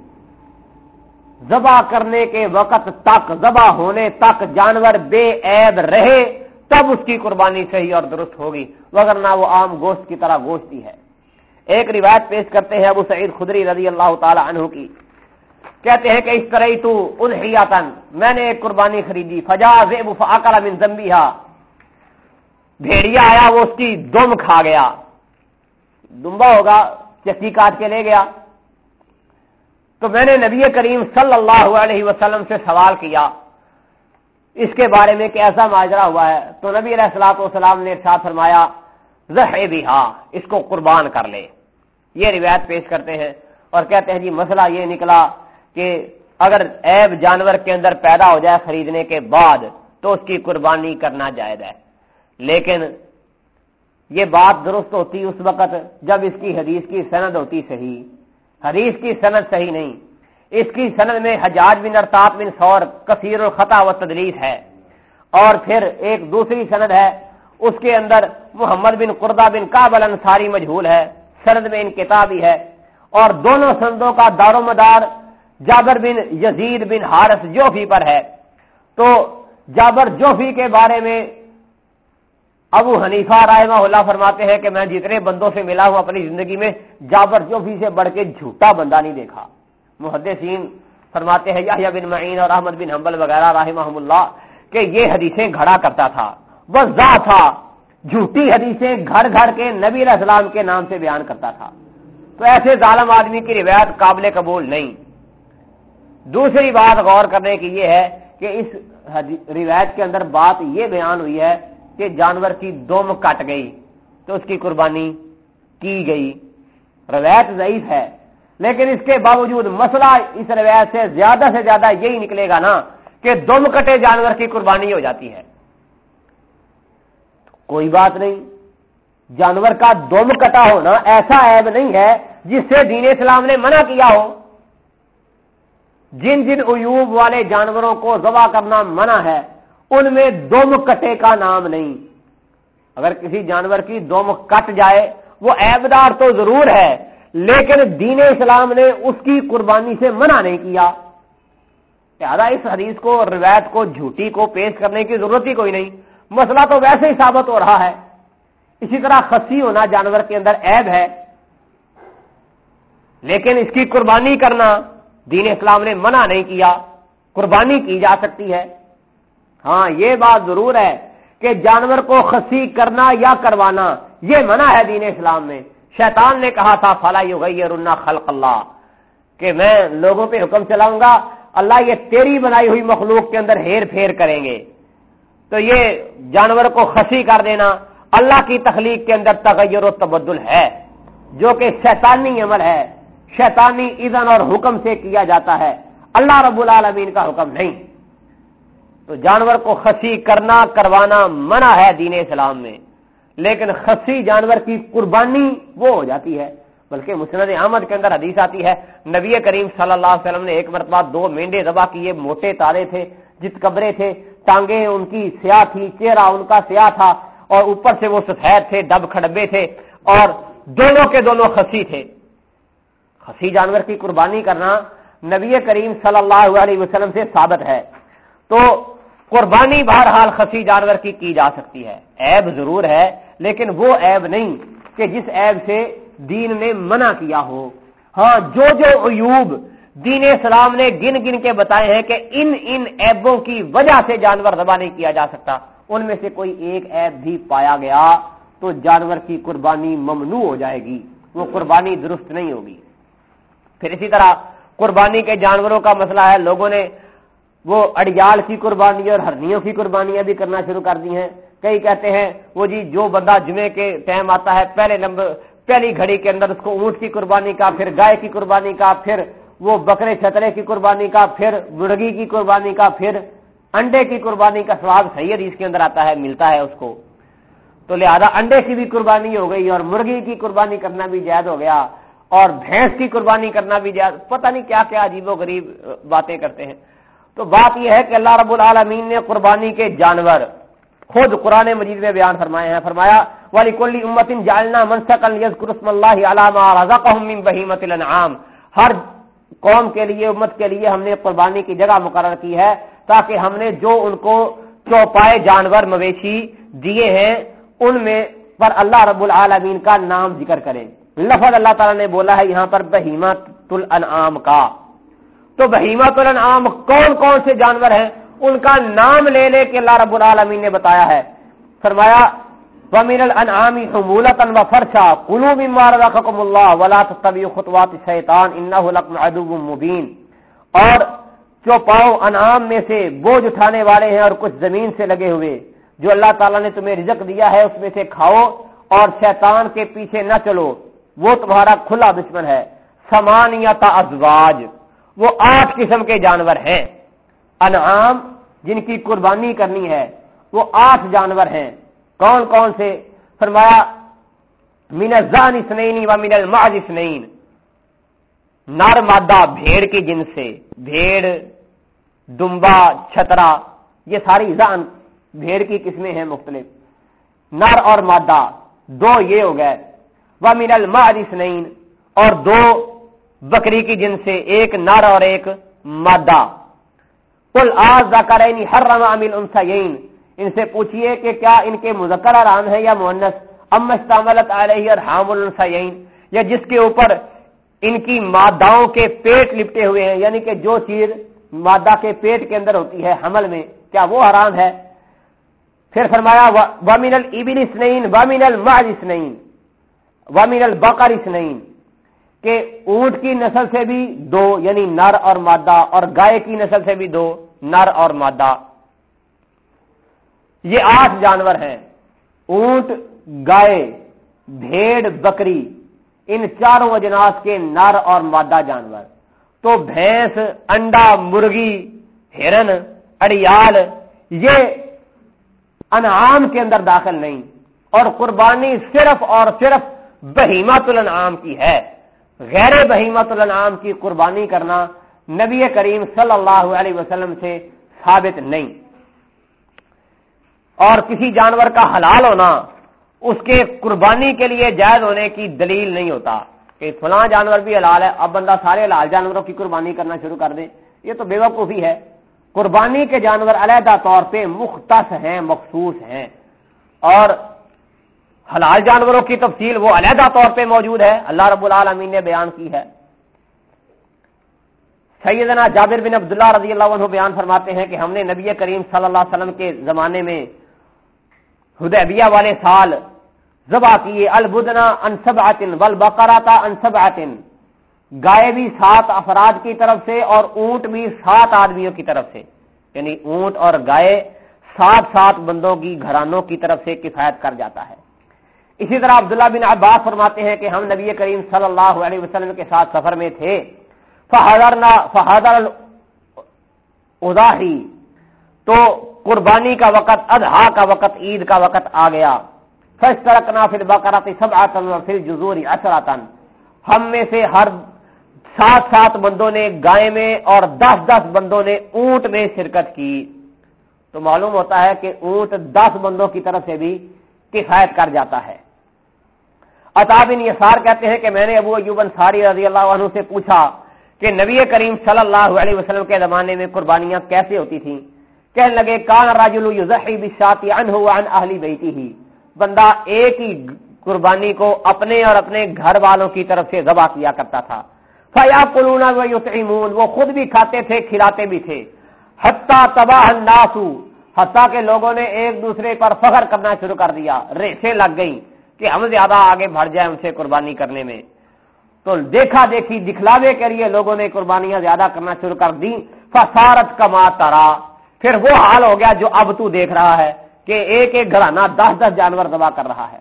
ذبح کرنے کے وقت تک، ذبح ہونے تک جانور بے عیب رہے، تب اس کی قربانی صحیح اور درست ہوگی وغیرہ وہ عام گوشت کی طرح گوشت ہی ہے۔ ایک روایت پیش کرتے ہیں ابو سعید خدری رضی اللہ تعالی عنہ کی۔ کہتے ہیں کہ اس طرح تو ان میں نے ایک قربانی خریدی فجا زیب فاکر من زمبیہ بھیڑیا آیا، وہ اس کی دم کھا گیا۔ دمبا ہوگا، چکی کاٹ کے لے گیا۔ تو میں نے نبی کریم صلی اللہ علیہ وسلم سے سوال کیا۔ اس کے بارے میں کہ ایسا ماجرا ہوا ہے۔ تو نبی علیہ السلاط والسلام نے ساتھ فرمایا بھی اس کو قربان کر لے۔ یہ روایت پیش کرتے ہیں اور کہتے ہیں جی مسئلہ یہ نکلا کہ اگر عیب جانور کے اندر پیدا ہو جائے خریدنے کے بعد تو اس کی قربانی کرنا جائز ہے۔ لیکن یہ بات درست ہوتی اس وقت جب اس کی حدیث کی سند ہوتی صحیح۔ حدیث کی سند صحیح نہیں۔ اس کی سند میں حجاج بن ارتاط بن سور کثیر الخطا و تدلیس ہے۔ اور پھر ایک دوسری سند ہے۔ اس کے اندر محمد بن قردہ بن کابل انصاری مجھول ہے۔ سند میں ان کتابی ہے۔ اور دونوں سندوں کا دار و مدار جابر بن یزید بن حارث جوفی پر ہے۔ تو جابر جوفی کے بارے میں ابو حنیفہ رائے اللہ فرماتے ہیں کہ میں جتنے بندوں سے ملا ہوں اپنی زندگی میں، جابر جوفی سے بڑھ کے جھوٹا بندہ نہیں دیکھا۔ محدثین فرماتے ہیں یا بن معین اور احمد بن حنبل وغیرہ رحمہ اللہ کہ یہ حدیثیں گھڑا کرتا تھا۔ وہ زا تھا۔ جھوٹی حدیثیں گھڑ گھڑ کے نبی علیہ السلام کے نام سے بیان کرتا تھا۔ تو ایسے ظالم آدمی کی روایت قابل قبول نہیں۔ دوسری بات غور کرنے کی یہ ہے کہ اس روایت کے اندر بات یہ بیان ہوئی ہے کہ جانور کی دوم کٹ گئی، تو اس کی قربانی کی گئی۔ روایت ضعیف ہے، لیکن اس کے باوجود مسئلہ اس روایت سے زیادہ سے زیادہ یہی نکلے گا نا کہ دم کٹے جانور کی قربانی ہو جاتی ہے۔ کوئی بات نہیں، جانور کا دم کٹا ہونا ایسا عیب نہیں ہے جس سے دین اسلام نے منع کیا ہو۔ جن جن عیوب والے جانوروں کو ذبح کرنا منع ہے، ان میں دوم کٹے کا نام نہیں۔ اگر کسی جانور کی دوم کٹ جائے، وہ ایبدار تو ضرور ہے، لیکن دین اسلام نے اس کی قربانی سے منع نہیں کیا۔ لہذا اس حدیث کو، روایت کو، جھوٹی کو پیش کرنے کی ضرورت ہی کوئی نہیں۔ مسئلہ تو ویسے ہی ثابت ہو رہا ہے۔ اسی طرح خسی ہونا جانور کے اندر عیب ہے، لیکن اس کی قربانی کرنا دین اسلام نے منع نہیں کیا، قربانی کی جا سکتی ہے۔ ہاں یہ بات ضرور ہے کہ جانور کو خسی کرنا یا کروانا، یہ منع ہے دین اسلام میں شیطان نے کہا تھا، فلا یغیر خلق اللہ کہ میں لوگوں پہ حکم چلاؤں گا، اللہ یہ تیری بنائی ہوئی مخلوق کے اندر ہیر پھیر کریں گے۔ تو یہ جانور کو خسی کر دینا اللہ کی تخلیق کے اندر تغیر و تبدل ہے، جو کہ شیطانی عمل ہے۔ شیطانی اذن اور حکم سے کیا جاتا ہے۔ اللہ رب العالمین کا حکم نہیں۔ تو جانور کو خسی کرنا، کروانا منع ہے دین اسلام میں۔ لیکن خسی جانور کی قربانی وہ ہو جاتی ہے۔ بلکہ مسند احمد کے اندر حدیث آتی ہے، نبی کریم صلی اللہ علیہ وسلم نے ایک مرتبہ دو مینڈے دبا کیے، موٹے تارے تھے، جت قبرے تھے، ٹانگیں ان کی سیاہ تھی، چہرہ ان کا سیاہ تھا اور اوپر سے وہ سفید تھے، ڈب کھڑبے تھے اور دونوں کے دونوں خسی تھے۔ خسی جانور کی قربانی کرنا نبی کریم صلی اللہ علیہ وسلم سے ثابت ہے۔ تو قربانی بہرحال خسی جانور کی کی جا سکتی ہے۔ عیب ضرور ہے، لیکن وہ عیب نہیں کہ جس عیب سے دین نے منع کیا ہو۔ ہاں جو جو عیوب دین اسلام نے گن گن کے بتائے ہیں کہ ان ان ایبوں کی وجہ سے جانور دبا نہیں کیا جا سکتا، ان میں سے کوئی ایک ایب بھی پایا گیا تو جانور کی قربانی ممنوع ہو جائے گی۔ وہ قربانی درست نہیں ہوگی۔ پھر اسی طرح قربانی کے جانوروں کا مسئلہ ہے، لوگوں نے وہ اڑیال کی قربانی اور ہرنیوں کی قربانیاں بھی کرنا شروع کر دی ہیں۔ کئی کہتے ہیں، وہ جی جو بندہ جمعے کے ٹائم آتا ہے، پہلے نمبر، پہلی گھڑی کے اندر اس کو اونٹ کی قربانی کا، پھر گائے کی قربانی کا، پھر وہ بکرے چھترے کی قربانی کا، پھر مرغی کی قربانی کا، پھر انڈے کی قربانی کا سواب صحیح ہے اس کے اندر آتا ہے، ملتا ہے اس کو۔ تو لہذا انڈے کی بھی قربانی ہو گئی اور مرغی کی قربانی کرنا بھی جائز ہو گیا۔ اور بھینس کی قربانی کرنا بھی جائز پتہ نہیں کیا کیا عجیب و غریب باتیں کرتے ہیں۔ تو بات یہ ہے کہ اللہ رب العالمین نے قربانی کے جانور خود قرآن مجید میں بیان فرمائے ہیں۔ فرمایا والی کلی امتن جالنا منسک اللہ علامہ بہیمت الانعام ہر قوم کے لیے، امت کے لیے ہم نے قربانی کی جگہ مقرر کی ہے تاکہ ہم نے جو ان کو چوپائے جانور مویشی دیے ہیں، ان میں پر اللہ رب العالمین کا نام ذکر کریں۔ لفظ اللہ تعالیٰ نے بولا ہے یہاں پر بہیمت الانعام کا۔ تو بہیمت الانعام کون کون سے جانور ہیں؟ ان کا نام لے لے کے اللہ رب العالمین نے بتایا ہے۔ فرمایا، ومن الانعام حمولتا وفرشا قلوا مما رزقكم الله ولا تتبعوا خطوات الشيطان انه لكم عدو اور جو پاؤ انعام میں سے بوجھ اٹھانے والے ہیں اور کچھ زمین سے لگے ہوئے، جو اللہ تعالیٰ نے تمہیں رزق دیا ہے، اس میں سے کھاؤ اور شیطان کے پیچھے نہ چلو۔ وہ تمہارا کھلا دشمن ہے۔ سمان یا ازواج۔ وہ آٹھ قسم کے جانور ہیں۔ انعام جن کی قربانی کرنی ہے۔ وہ آٹھ جانور ہیں۔ کون کون سے؟ فرمایا مین زان اسنئی و مین الماج اسنین نر مادہ بھیڑ کی جن سے، بھیڑ، دمبا، چھترا، یہ ساری زان بھیڑ کی قسمیں ہیں مختلف۔ نر اور مادہ دو یہ ہو گئے۔ وہ مین الماج اور دو بکری کی جن سے ایک نر اور ایک مادہ۔ کل آج کرینی ہر رما امین ان سے پوچھئے کہ کیا ان کے مذکر آرام ہے یا مونس ام استعملت علیہ اور حام حامل یا جس کے اوپر ان کی ماداؤں کے پیٹ لپٹے ہوئے ہیں یعنی کہ جو چیز مادہ کے پیٹ کے اندر ہوتی ہے حمل میں، کیا وہ حرام ہے؟ پھر فرمایا وامین البن اسنعین وامین الماج اسنعین وامین البقر اسنعین کہ اونٹ کی نسل سے بھی دو یعنی نر اور مادہ، اور گائے کی نسل سے بھی دو، نر اور مادہ۔ یہ آٹھ جانور ہیں، اونٹ، گائے، بھیڑ، بکری، ان چاروں اجناس کے نر اور مادہ جانور۔ تو بھینس، انڈا، مرغی، ہرن، اڑیال، یہ انعام کے اندر داخل نہیں، اور قربانی صرف اور صرف بہیمت الانعام کی ہے۔ غیر بہیمت الانعام کی قربانی کرنا نبی کریم صلی اللہ علیہ وسلم سے ثابت نہیں۔ اور کسی جانور کا حلال ہونا اس کے قربانی کے لیے جائز ہونے کی دلیل نہیں ہوتا کہ فلاں جانور بھی حلال ہے، اب بندہ سارے حلال جانوروں کی قربانی کرنا شروع کر دے۔ یہ تو بے وقوفی ہے۔ قربانی کے جانور علیحدہ طور پہ مختص ہیں، مخصوص ہیں۔ اور حلال جانوروں کی تفصیل وہ علیحدہ طور پہ موجود ہے۔ اللہ رب العالمین نے بیان کی ہے۔ سیدنا جابر بن عبداللہ رضی اللہ عنہ بیان فرماتے ہیں کہ ہم نے نبی کریم صلی اللہ علیہ وسلم کے زمانے میں حدیبیہ والے سال ذبح کیے۔ البدنا انصب آتن ول بقراتا انصب آتن گائے بھی سات افراد کی طرف سے اور اونٹ بھی سات آدمیوں کی طرف سے۔ یعنی اونٹ اور گائے سات سات بندوں کی گھرانوں کی طرف سے کفایت کر جاتا ہے۔ اسی طرح عبداللہ بن عباس فرماتے ہیں کہ ہم نبی کریم صلی اللہ علیہ وسلم کے ساتھ سفر میں تھے۔ فہدر اداہی تو قربانی کا وقت ادہا کا وقت، عید کا وقت آ گیا۔ فش ترکنا پھر بکراتی سب آتن پھر جزوری اثراتن ہم میں سے ہر سات سات بندوں نے گائے میں اور دس دس بندوں نے اونٹ میں شرکت کی۔ تو معلوم ہوتا ہے کہ اونٹ دس بندوں کی طرف سے بھی کفایت کر جاتا ہے۔ اتابن یسار کہتے ہیں کہ میں نے ابو ایوبن ساری رضی اللہ عنہ سے پوچھا کہ نبی کریم صلی اللہ علیہ وسلم کے زمانے میں قربانیاں کیسے ہوتی تھیں؟ کہنے لگے، کان راجل اہلی بیٹی ہی. بندہ ایک ہی قربانی کو اپنے اور اپنے گھر والوں کی طرف سے ذبح کیا کرتا تھا۔ فیا قلونا وہ خود بھی کھاتے تھے، کھلاتے بھی تھے۔ حتیٰ تباہ ناسو حتیٰ کے لوگوں نے ایک دوسرے پر فخر کرنا شروع کر دیا۔ ریسیں لگ گئی کہ ہم زیادہ آگے بڑھ جائیں ان سے قربانی کرنے میں۔ تو دیکھا دیکھی دکھلاوے کے لیے لوگوں نے قربانیاں زیادہ کرنا شروع کر دی فسارت کما ترا۔ پھر وہ حال ہو گیا جو اب تو دیکھ رہا ہے کہ ایک ایک گھرانہ دس دس جانور دبا کر رہا ہے۔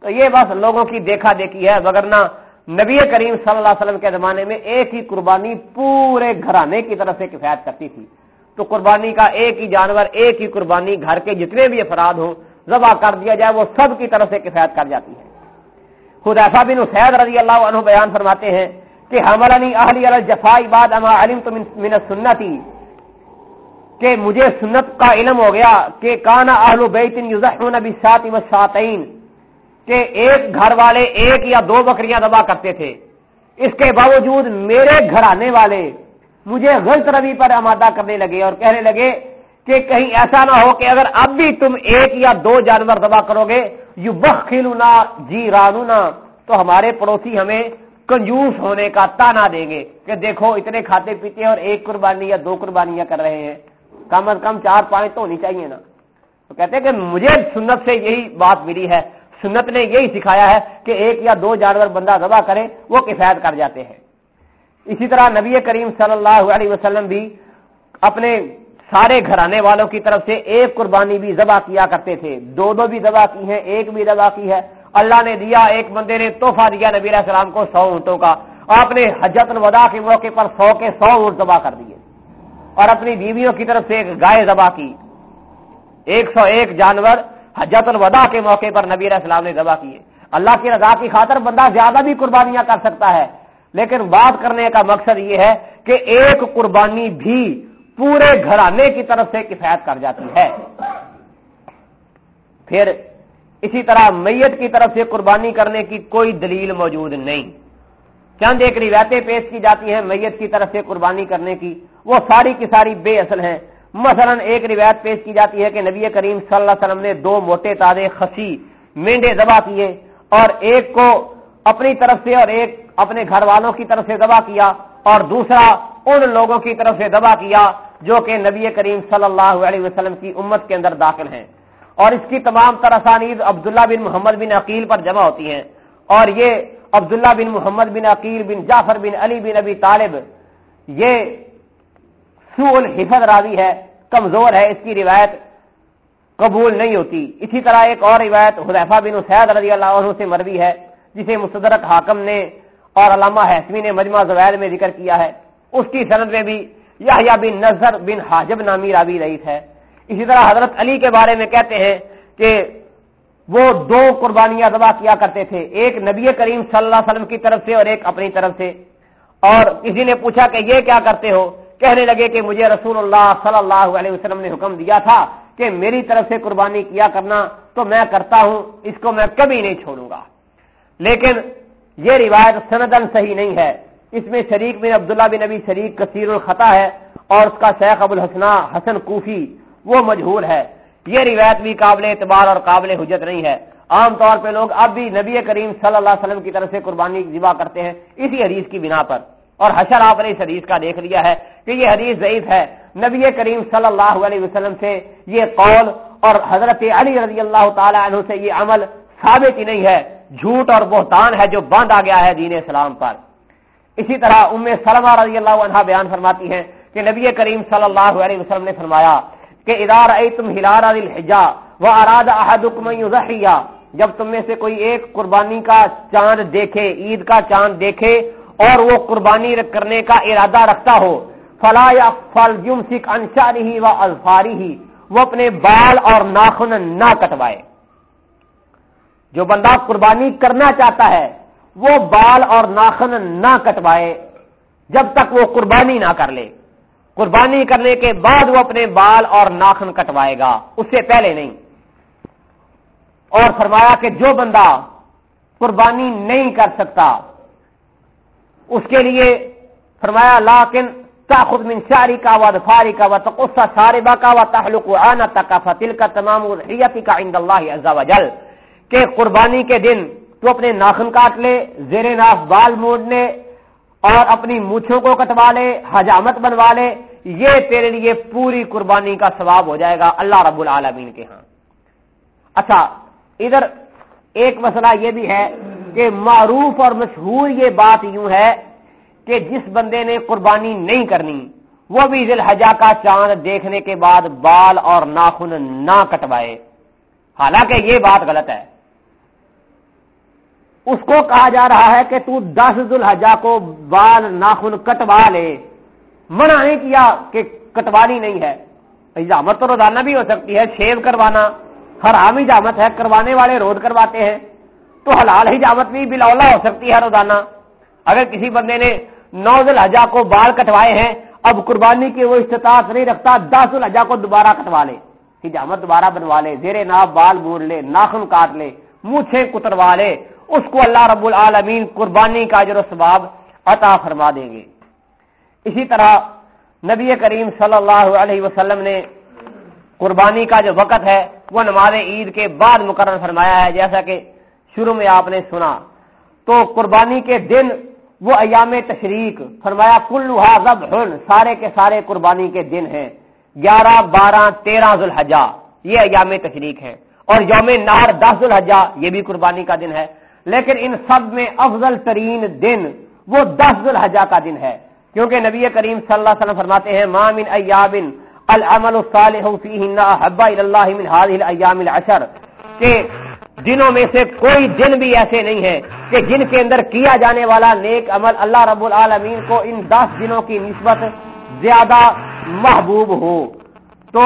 تو یہ بس لوگوں کی دیکھا دیکھی ہے وغیرہ نبی کریم صلی اللہ علیہ وسلم کے زمانے میں ایک ہی قربانی پورے گھرانے کی طرف سے کفایت کرتی تھی۔ تو قربانی کا ایک ہی جانور، ایک ہی قربانی گھر کے جتنے بھی افراد ہوں ذبح کر دیا جائے، وہ سب کی طرف سے کفایت کر جاتی ہے۔ خود ایسا بن سید رضی اللہ عنہ بیان فرماتے ہیں کہ ہمارا جفائی باد اما علم تو من سنتی کہ مجھے سنت کا علم ہو گیا کہ کانا اہل بیتن یوزحون نبی سات ساتعین کہ ایک گھر والے ایک یا دو بکریاں دبا کرتے تھے۔ اس کے باوجود میرے گھر آنے والے مجھے غلط روی پر آمادہ کرنے لگے اور کہنے لگے کہ کہیں ایسا نہ ہو کہ اگر اب بھی تم ایک یا دو جانور دبا کرو گے یو بخلونا جی رانونا تو ہمارے پڑوسی ہمیں کنجوس ہونے کا تانا دیں گے کہ دیکھو اتنے کھاتے پیتے اور ایک قربانی یا دو قربانیاں کر رہے ہیں۔ کم از کم چار پانچ تو ہونی چاہیے نا۔ تو کہتے ہیں کہ مجھے سنت سے یہی بات ملی ہے۔ سنت نے یہی سکھایا ہے کہ ایک یا دو جانور بندہ دبا کرے، وہ کفایت کر جاتے ہیں۔ اسی طرح نبی کریم صلی اللہ علیہ وسلم بھی اپنے سارے گھرانے والوں کی طرف سے ایک قربانی بھی ذبح کیا کرتے تھے۔ دو دو بھی دبا کی ہیں، ایک بھی دبا کی ہے۔ اللہ نے دیا، ایک بندے نے توحفہ دیا نبی علیہ السلام کو سو اونٹوں کا۔ آپ نے حجت الوداع کے موقع پر سو کے سو اونٹ دبا کر دیے۔ اور اپنی بیویوں کی طرف سے ایک گائے ذبح کی۔ ایک سو ایک جانور حجت الوداع کے موقع پر نبی علیہ السلام نے ذبح کیے۔ اللہ کی رضا کی خاطر بندہ زیادہ بھی قربانیاں کر سکتا ہے۔ لیکن بات کرنے کا مقصد یہ ہے کہ ایک قربانی بھی پورے گھرانے کی طرف سے کفایت کر جاتی ہے۔ پھر اسی طرح میت کی طرف سے قربانی کرنے کی کوئی دلیل موجود نہیں۔ چند جی ایک روایتیں پیش کی جاتی ہیں میت کی طرف سے قربانی کرنے کی؟ وہ ساری کی ساری بے اصل ہیں۔ مثلا ایک روایت پیش کی جاتی ہے کہ نبی کریم صلی اللہ علیہ وسلم نے دو موٹے تازے خسی، مینڈے دبا کیے اور ایک کو اپنی طرف سے اور ایک اپنے گھر والوں کی طرف سے دبا کیا اور دوسرا ان لوگوں کی طرف سے دبا کیا جو کہ نبی کریم صلی اللہ علیہ وسلم کی امت کے اندر داخل ہیں۔ اور اس کی تمام ترسانید عبداللہ بن محمد بن عقیل پر جمع ہوتی ہیں۔ اور یہ عبداللہ بن محمد بن عقیل بن جعفر بن علی بن ابی طالب، یہ سول حفظ راضی ہے، کمزور ہے، اس کی روایت قبول نہیں ہوتی۔ اسی طرح ایک اور روایت حذیفہ بن سید رضی اللہ عنہ سے مروی ہے، جسے مصدرت حاکم نے اور علامہ حسمی نے مجمع زوید میں ذکر کیا ہے۔ اس کی سند میں بھی یا بن نظر بن حاجب نامی راوی رئیس ہے۔ اسی طرح حضرت علی کے بارے میں کہتے ہیں کہ وہ دو قربانیاں دبا کیا کرتے تھے، ایک نبی کریم صلی اللہ علیہ وسلم کی طرف سے اور ایک اپنی طرف سے۔ اور کسی نے پوچھا کہ یہ کیا کرتے ہو؟ کہنے لگے کہ مجھے رسول اللہ صلی اللہ علیہ وسلم نے حکم دیا تھا کہ میری طرف سے قربانی کیا کرنا تو میں کرتا ہوں، اس کو میں کبھی نہیں چھوڑوں گا۔ لیکن یہ روایت سندن صحیح نہیں ہے۔ اس میں شریک میں عبداللہ بن نبی شریک کثیر الخطا ہے اور اس کا شیخ ابو الحسن حسن کوفی وہ مجہور ہے۔ یہ روایت بھی قابل اعتبار اور قابل حجت نہیں ہے۔ عام طور پہ لوگ اب بھی نبی کریم صلی اللہ علیہ وسلم کی طرف سے قربانی ذبح کرتے ہیں اسی حدیث کی بنا پر۔ اور حشر آپ نے اس حدیث کا دیکھ لیا ہے کہ یہ حدیث ضعیف ہے۔ نبی کریم صلی اللہ علیہ وسلم سے یہ قول اور حضرت علی رضی اللہ تعالی عنہ سے یہ عمل ثابت ہی نہیں ہے۔ جھوٹ اور بہتان ہے جو باندھا گیا ہے دین اسلام پر۔ اسی طرح ام سلمہ رضی اللہ عنہ بیان فرماتی ہیں کہ نبی کریم صلی اللہ علیہ وسلم نے فرمایا کہ ادار تم ہلار الحجا و اراد احدکم یضحیہ جب تم میں سے کوئی ایک قربانی کا چاند دیکھے، عید کا چاند دیکھے اور وہ قربانی کرنے کا ارادہ رکھتا ہو، فلا یا فل جم سکھ انشاری ہی و الفاری ہی وہ اپنے بال اور ناخن نہ کٹوائے۔ جو بندہ قربانی کرنا چاہتا ہے وہ بال اور ناخن نہ کٹوائے جب تک وہ قربانی نہ کر لے۔ قربانی کرنے کے بعد وہ اپنے بال اور ناخن کٹوائے گا، اس سے پہلے نہیں۔ اور فرمایا کہ جو بندہ قربانی نہیں کر سکتا، اس کے لیے فرمایا لاکن تاخذ من شاری کا و دفاری کا و تقصہ ساربا کا و تحلق آنا تک فتل کا تمام کا عند اللہ عز و جل کہ قربانی کے دن تو اپنے ناخن کاٹ لے، زیر ناف بال موڑنے اور اپنی مونچھوں کو کٹوا لے، حجامت بنوا لے، یہ تیرے لیے پوری قربانی کا ثواب ہو جائے گا اللہ رب العالمین کے ہاں۔ اچھا ادھر ایک مسئلہ یہ بھی ہے کہ معروف اور مشہور یہ بات یوں ہے کہ جس بندے نے قربانی نہیں کرنی، وہ بھی ذی الحجہ کا چاند دیکھنے کے بعد بال اور ناخن نہ کٹوائے۔ حالانکہ یہ بات غلط ہے۔ اس کو کہا جا رہا ہے کہ تو دس ذوالحجہ کو بال ناخن کٹوا لے۔ منع نہیں کیا کہ کٹوانی نہیں ہے۔ حجامت تو روزانہ بھی ہو سکتی ہے شیو کروانا۔ ہر عام حجامت ہے، کروانے والے روز کرواتے ہیں۔ تو حلال حجامت بھی بلولا ہو سکتی ہے روزانہ۔ اگر کسی بندے نے نو الحجا کو بال کٹوائے ہیں، اب قربانی کی وہ استطاعت نہیں رکھتا، دس الحجا کو دوبارہ کٹوا لے۔ حجامت دوبارہ بنوا لے زیر ناف بال بور لے، ناخن کاٹ لے مونچھے کتروا لے۔ اس کو اللہ رب العالمین قربانی کا جو ثواب عطا فرما دیں گے۔ اسی طرح نبی کریم صلی اللہ علیہ وسلم نے قربانی کا جو وقت ہے، وہ نماز عید کے بعد مقرر فرمایا ہے، جیسا کہ شروع میں آپ نے سنا۔ تو قربانی کے دن وہ ایام تشریق، فرمایا کلوہا ضب سارے کے سارے قربانی کے دن ہیں۔ گیارہ، بارہ، تیرہ ذوالحجہ، یہ ایام تشریق ہے اور یوم نار دس الحجہ یہ بھی قربانی کا دن ہے۔ لیکن ان سب میں افضل ترین دن وہ دس ذوالحجہ کا دن ہے۔ کیونکہ نبی کریم صلی اللہ علیہ وسلم فرماتے ہیں مامن ایابن العمل الصالح فیہن اللہ من هذه الايام العشر کہ دنوں میں سے کوئی دن بھی ایسے نہیں ہے کہ جن کے اندر کیا جانے والا نیک عمل اللہ رب العالمین کو ان دس دنوں کی نسبت زیادہ محبوب ہو۔ تو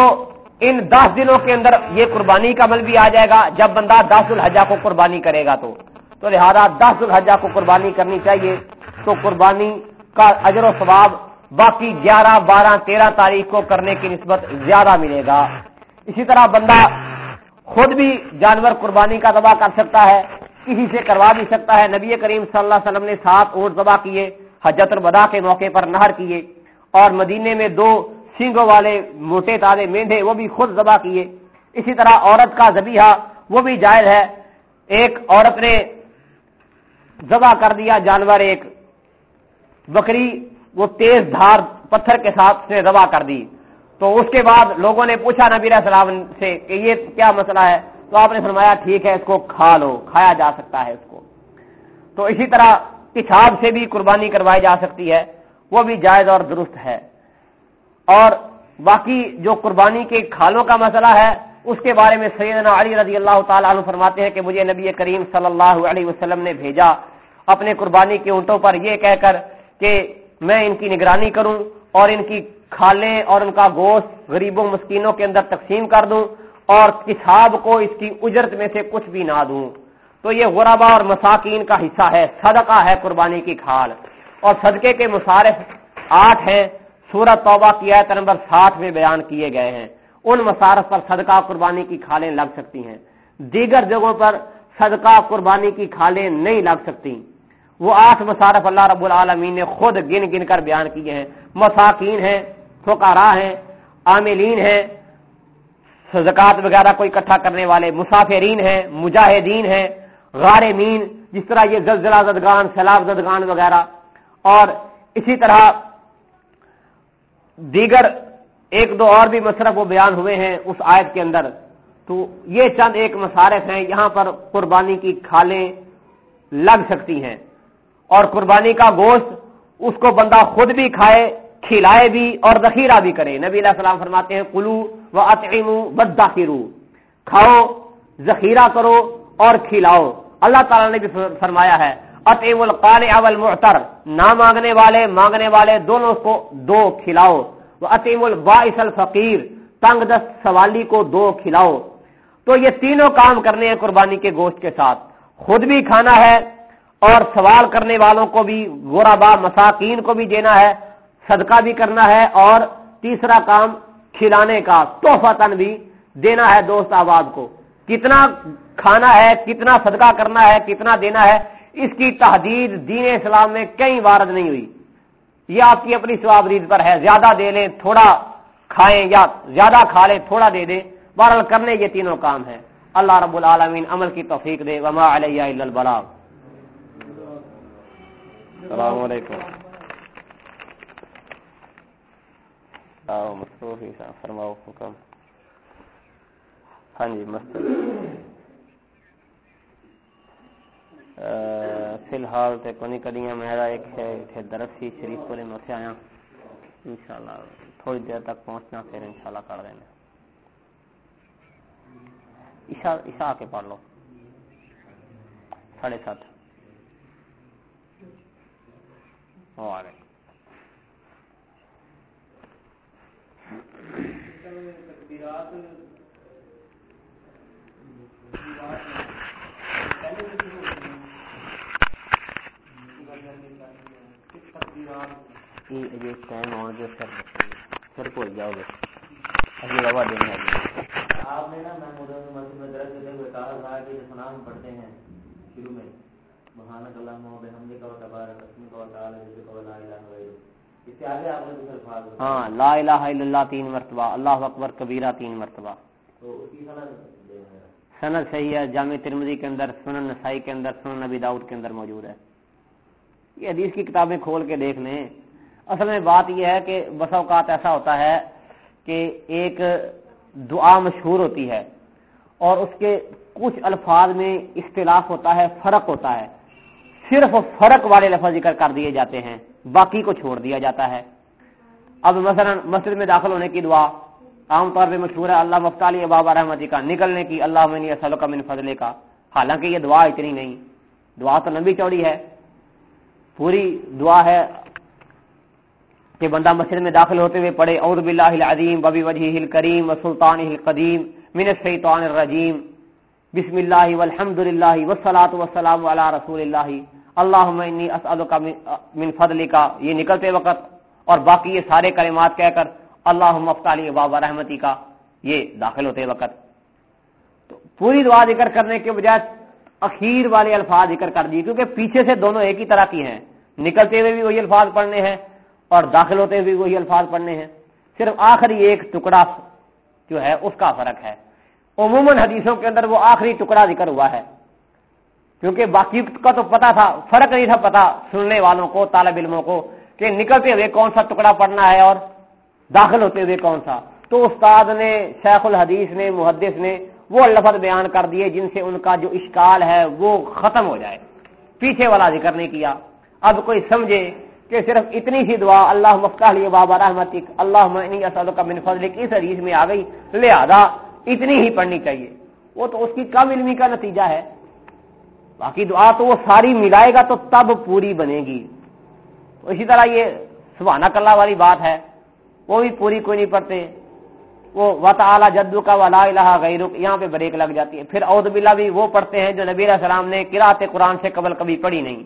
ان دس دنوں کے اندر یہ قربانی کا عمل بھی آ جائے گا۔ جب بندہ دس الحجہ کو قربانی کرے گا تو۔ تو لہذا دس الحجہ کو قربانی کرنی چاہیے۔ تو قربانی کا اجر و ثواب باقی گیارہ، بارہ، تیرہ تاریخ کو کرنے کی نسبت زیادہ ملے گا۔ اسی طرح بندہ خود بھی جانور قربانی کا دبا کر سکتا ہے، کسی سے کروا بھی سکتا ہے۔ نبی کریم صلی اللہ علیہ وسلم نے سات اونٹ ذبح کیے، حجت البدا کے موقع پر نہر کیے اور مدینے میں دو سینگوں والے موٹے تازے مینڈے وہ بھی خود ذبح کیے۔ اسی طرح عورت کا زبیحہ وہ بھی جائز ہے۔ ایک عورت نے ذبح کر دیا، جانور ایک بکری، وہ تیز دھار پتھر کے ساتھ نے ذبح کر دی۔ تو اس کے بعد لوگوں نے پوچھا نبی علیہ السلام سے کہ یہ کیا مسئلہ ہے؟ تو آپ نے فرمایا، ٹھیک ہے، اس کو کھا لو، کھایا جا سکتا ہے اس کو۔ تو اسی طرح پچھاب سے بھی قربانی کروائی جا سکتی ہے، وہ بھی جائز اور درست ہے۔ اور باقی جو قربانی کے کھالوں کا مسئلہ ہے، اس کے بارے میں سیدنا علی رضی اللہ تعالیٰ عنہ فرماتے ہیں کہ مجھے نبی کریم صلی اللہ علیہ وسلم نے بھیجا۔ اپنے قربانی کے اونٹوں پر یہ کہہ کر کہ میں ان کی نگرانی کروں اور ان کی کھالیں اور ان کا گوشت غریبوں مسکینوں کے اندر تقسیم کر دوں اور کساب کو اس کی اجرت میں سے کچھ بھی نہ دوں۔ تو یہ غربا اور مساکین کا حصہ ہے، صدقہ ہے قربانی کی کھال۔ اور صدقے کے مصارف آٹھ ہیں سورت توبہ کی آیت نمبر ساٹھ میں بیان کیے گئے ہیں۔ ان مصارف پر صدقہ قربانی کی کھالیں لگ سکتی ہیں۔ دیگر جگہوں پر صدقہ قربانی کی کھالیں نہیں لگ سکتی۔ وہ آٹھ مصارف اللہ رب العالمین نے خود گن گن کر بیان کیے ہیں۔ مساکین ہیں فکارا ہیں، عاملین ہیں زکات وغیرہ کو اکٹھا کرنے والے مسافرین ہیں، مجاہدین ہیں، غارمین، جس طرح یہ زلزلہ زدگان، سیلاب زدگان وغیرہ۔ اور اسی طرح دیگر ایک دو اور بھی مصرف وہ بیان ہوئے ہیں اس آیت کے اندر۔ تو یہ چند ایک مصارف ہیں، یہاں پر قربانی کی کھالیں لگ سکتی ہیں۔ اور قربانی کا گوشت اس کو بندہ خود بھی کھائے، کھلائے بھی اور ذخیرہ بھی کرے۔ نبی علیہ السلام فرماتے ہیں کلو و اطعیم کھاؤ، ذخیرہ کرو اور کھلاؤ۔ اللہ تعالیٰ نے بھی فرمایا ہے اطعیم القال اول محتر نہ مانگنے والے مانگنے والے دونوں کو دو کھلاؤ۔ وہ اطیم الباعث الفقیر۔ تنگ دست سوالی کو دو کھلاؤ۔ تو یہ تینوں کام کرنے ہیں قربانی کے گوشت کے ساتھ۔ خود بھی کھانا ہے اور سوال کرنے والوں کو بھی گورابا مساکین کو بھی دینا ہے، صدقہ بھی کرنا ہے اور تیسرا کام کھلانے کا تحفہ تن بھی دینا ہے دوست آباد کو۔ کتنا کھانا ہے، کتنا صدقہ کرنا ہے، کتنا دینا ہے، اس کی تحدید دین اسلام میں کئی وارد نہیں ہوئی۔ یہ آپ کی اپنی سواب رید پر ہے۔ زیادہ دے لیں، تھوڑا کھائیں یا زیادہ کھا لیں، تھوڑا دے دیں۔ بہرحال کرنے یہ تینوں کام ہے اللہ رب العالمین عمل کی توفیق دے۔ وما علیہ البلاغ۔ السلام علیکم۔ مصروفی صاحب فرماؤ، حکم۔ ہاں جی مست فی الحال تو کونی کڑیاں میرا ایک ہے درخت سی شریف پورے میں اتنے آیا۔ انشاءاللہ، تھوڑی دیر تک پہنچنا، پھر انشاءاللہ کر دینا۔ عشاء عشاء کے پڑھ لو۔ ساڑھے سات۔ وعلیکم یہ ٹائم آن جو سر۔ پھر بھول جاؤ۔ گے اگلی دفعہ دیں آپ نے نا میں مسجد میں درخت دیتے ہوئے کہا تھا کہ سنا پڑھتے ہیں، شروع میں۔ سبحانك اللهم وبحمدك وتبارك اسمك وتعالى جدك ولا اله غيرك. ہاں لا الہ الا اللہ تین مرتبہ اللہ اکبر کبیرہ تین مرتبہ۔ سند صحیح ہے جامع ترمزی کے اندر سنن نسائی کے اندر سنن نبی داؤد کے اندر موجود ہے۔ یہ حدیث کی کتابیں کھول کے دیکھ لیں۔ اصل میں بات یہ ہے کہ بس اوقات ایسا ہوتا ہے کہ ایک دعا مشہور ہوتی ہے اور اس کے کچھ الفاظ میں اختلاف ہوتا ہے فرق ہوتا ہے۔ صرف فرق والے لفظ ذکر کر دیے جاتے ہیں، باقی کو چھوڑ دیا جاتا ہے۔ اب مثلا مسجد میں داخل ہونے کی دعا، عام طور پہ مشہور ہے اللہ مفتی بابا رحمتی جی کا نکلنے کی اللہ منی اصل کا من فضلے کا۔ حالانکہ یہ دعا اتنی نہیں، دعا تو لمبی چوڑی ہے۔ پوری دعا ہے کہ بندہ مسجد میں داخل ہوتے ہوئے پڑھے اور باللہ العظیم ببی وجہ ہل کریم و سلطان ہل قدیم من الشیطان الرجیم۔ بسم اللہ والحمد للہ وسلاۃ وسلام علی رسول اللہ۔ اللہ من فضل کا یہ نکلتے وقت اور باقی یہ سارے کلمات کہہ کر اللہ مفتی بابا رحمتی کا یہ داخل ہوتے وقت۔ تو پوری دعا ذکر کرنے کے بجائے اخیر والے الفاظ ذکر کر دیے کیونکہ پیچھے سے دونوں ایک ہی طرح کی ہیں۔ نکلتے ہوئے بھی وہی الفاظ پڑھنے ہیں اور داخل ہوتے ہوئے بھی وہی الفاظ پڑھنے ہیں۔ صرف آخری ایک ٹکڑا جو ہے، اس کا فرق ہے۔ عموماً حدیثوں کے اندر وہ آخری ٹکڑا ذکر ہوا ہے۔ کیونکہ باقی کا تو پتا تھا، فرق نہیں تھا پتا سننے والوں کو، طالب علموں کو کہ نکلتے ہوئے کون سا ٹکڑا پڑنا ہے اور داخل ہوتے ہوئے کون سا۔ تو استاد نے، شیخ الحدیث نے، محدث نے وہ لفظ بیان کر دیے جن سے ان کا جو اشکال ہے وہ ختم ہو جائے۔ پیچھے والا ذکر نہیں کیا۔ اب کوئی سمجھے کہ صرف اتنی سی دعا، اللہ مفتا لیے بابا رحمت اللہ کا من فضل اس حدیث میں آ گئی، لہذا اتنی ہی پڑھنی چاہیے۔ وہ تو اس کی کم علمی کا نتیجہ ہے۔ باقی دعا تو وہ ساری ملائے گا تو تب پوری بنے گی۔ تو اسی طرح یہ سبحانہ کلّہ والی بات ہے، وہ بھی پوری کوئی نہیں پڑھتے۔ وہ وط اعلیٰ جدو کا ولا الہ غیرک یہاں پہ بریک لگ جاتی ہے۔ پھر عود بلا بھی وہ پڑھتے ہیں جو نبی علیہ السلام نے کراط قرآن سے قبل کبھی پڑھی نہیں۔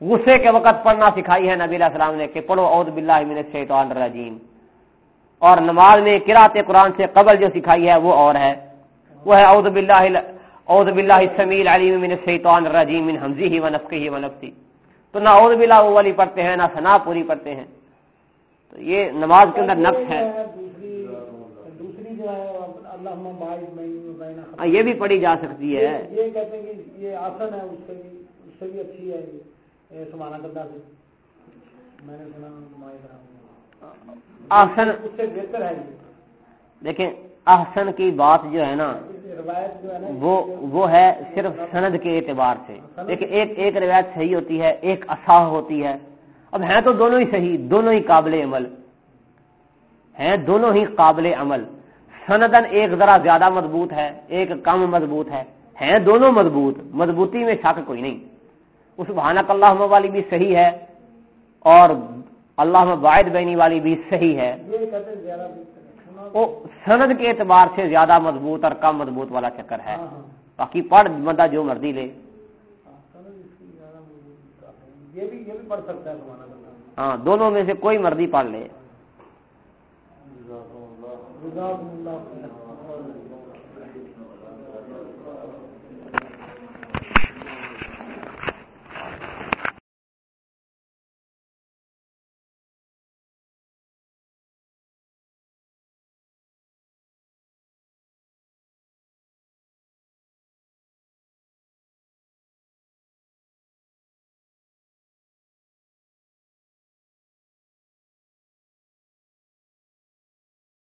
غصے کے وقت پڑھنا سکھائی ہے نبی علیہ السلام نے کہ پڑھو عود بلّہ من الشیطان الرجیم۔ اور نماز میں کراط قرآن سے قبل جو سکھائی ہے وہ اور ہے۔ وہ ہے عود بلّہ اعوذ باللہ السمیع العلیم من الشیطان الرجیم من حمزه ونفخه ونفثه تو نہ اعوذ باللہ وہ والی پڑھتے ہیں نہ ثنا پوری پڑھتے ہیں۔ تو یہ نماز کے اندر نقص ہے۔ دوسری جو ہے ہاں، یہ بھی پڑھی جا سکتی ہے۔ یہ کہتے ہیں کہ یہ آسن ہے اس سے بھی اس سے بھی اچھی ہے سمانا کرتا سے احسن بہتر ہے دیکھیں احسن کی بات جو ہے نا وہ وہ ہے صرف سند کے اعتبار سے۔ دیکھیں ایک ایک روایت صحیح ہوتی ہے ایک اصاح ہوتی ہے۔ اب ہیں تو دونوں ہی صحیح دونوں ہی قابل عمل۔ ہیں دونوں ہی قابل عمل۔ سندن ایک ذرا زیادہ مضبوط ہے ایک کم مضبوط ہے۔ ہیں دونوں مضبوط مضبوطی میں شک کوئی نہیں۔ اس بھانک اللہ والی بھی صحیح ہے اور اللہ باعد بینی والی بھی صحیح ہے۔ وہ سند کے اعتبار سے زیادہ مضبوط اور کم مضبوط والا چکر ہے۔ ہاں، ہاں۔ باقی پڑھ بندہ جو مرضی لے۔ ہاں دونوں میں سے کوئی مرضی پڑھ لے۔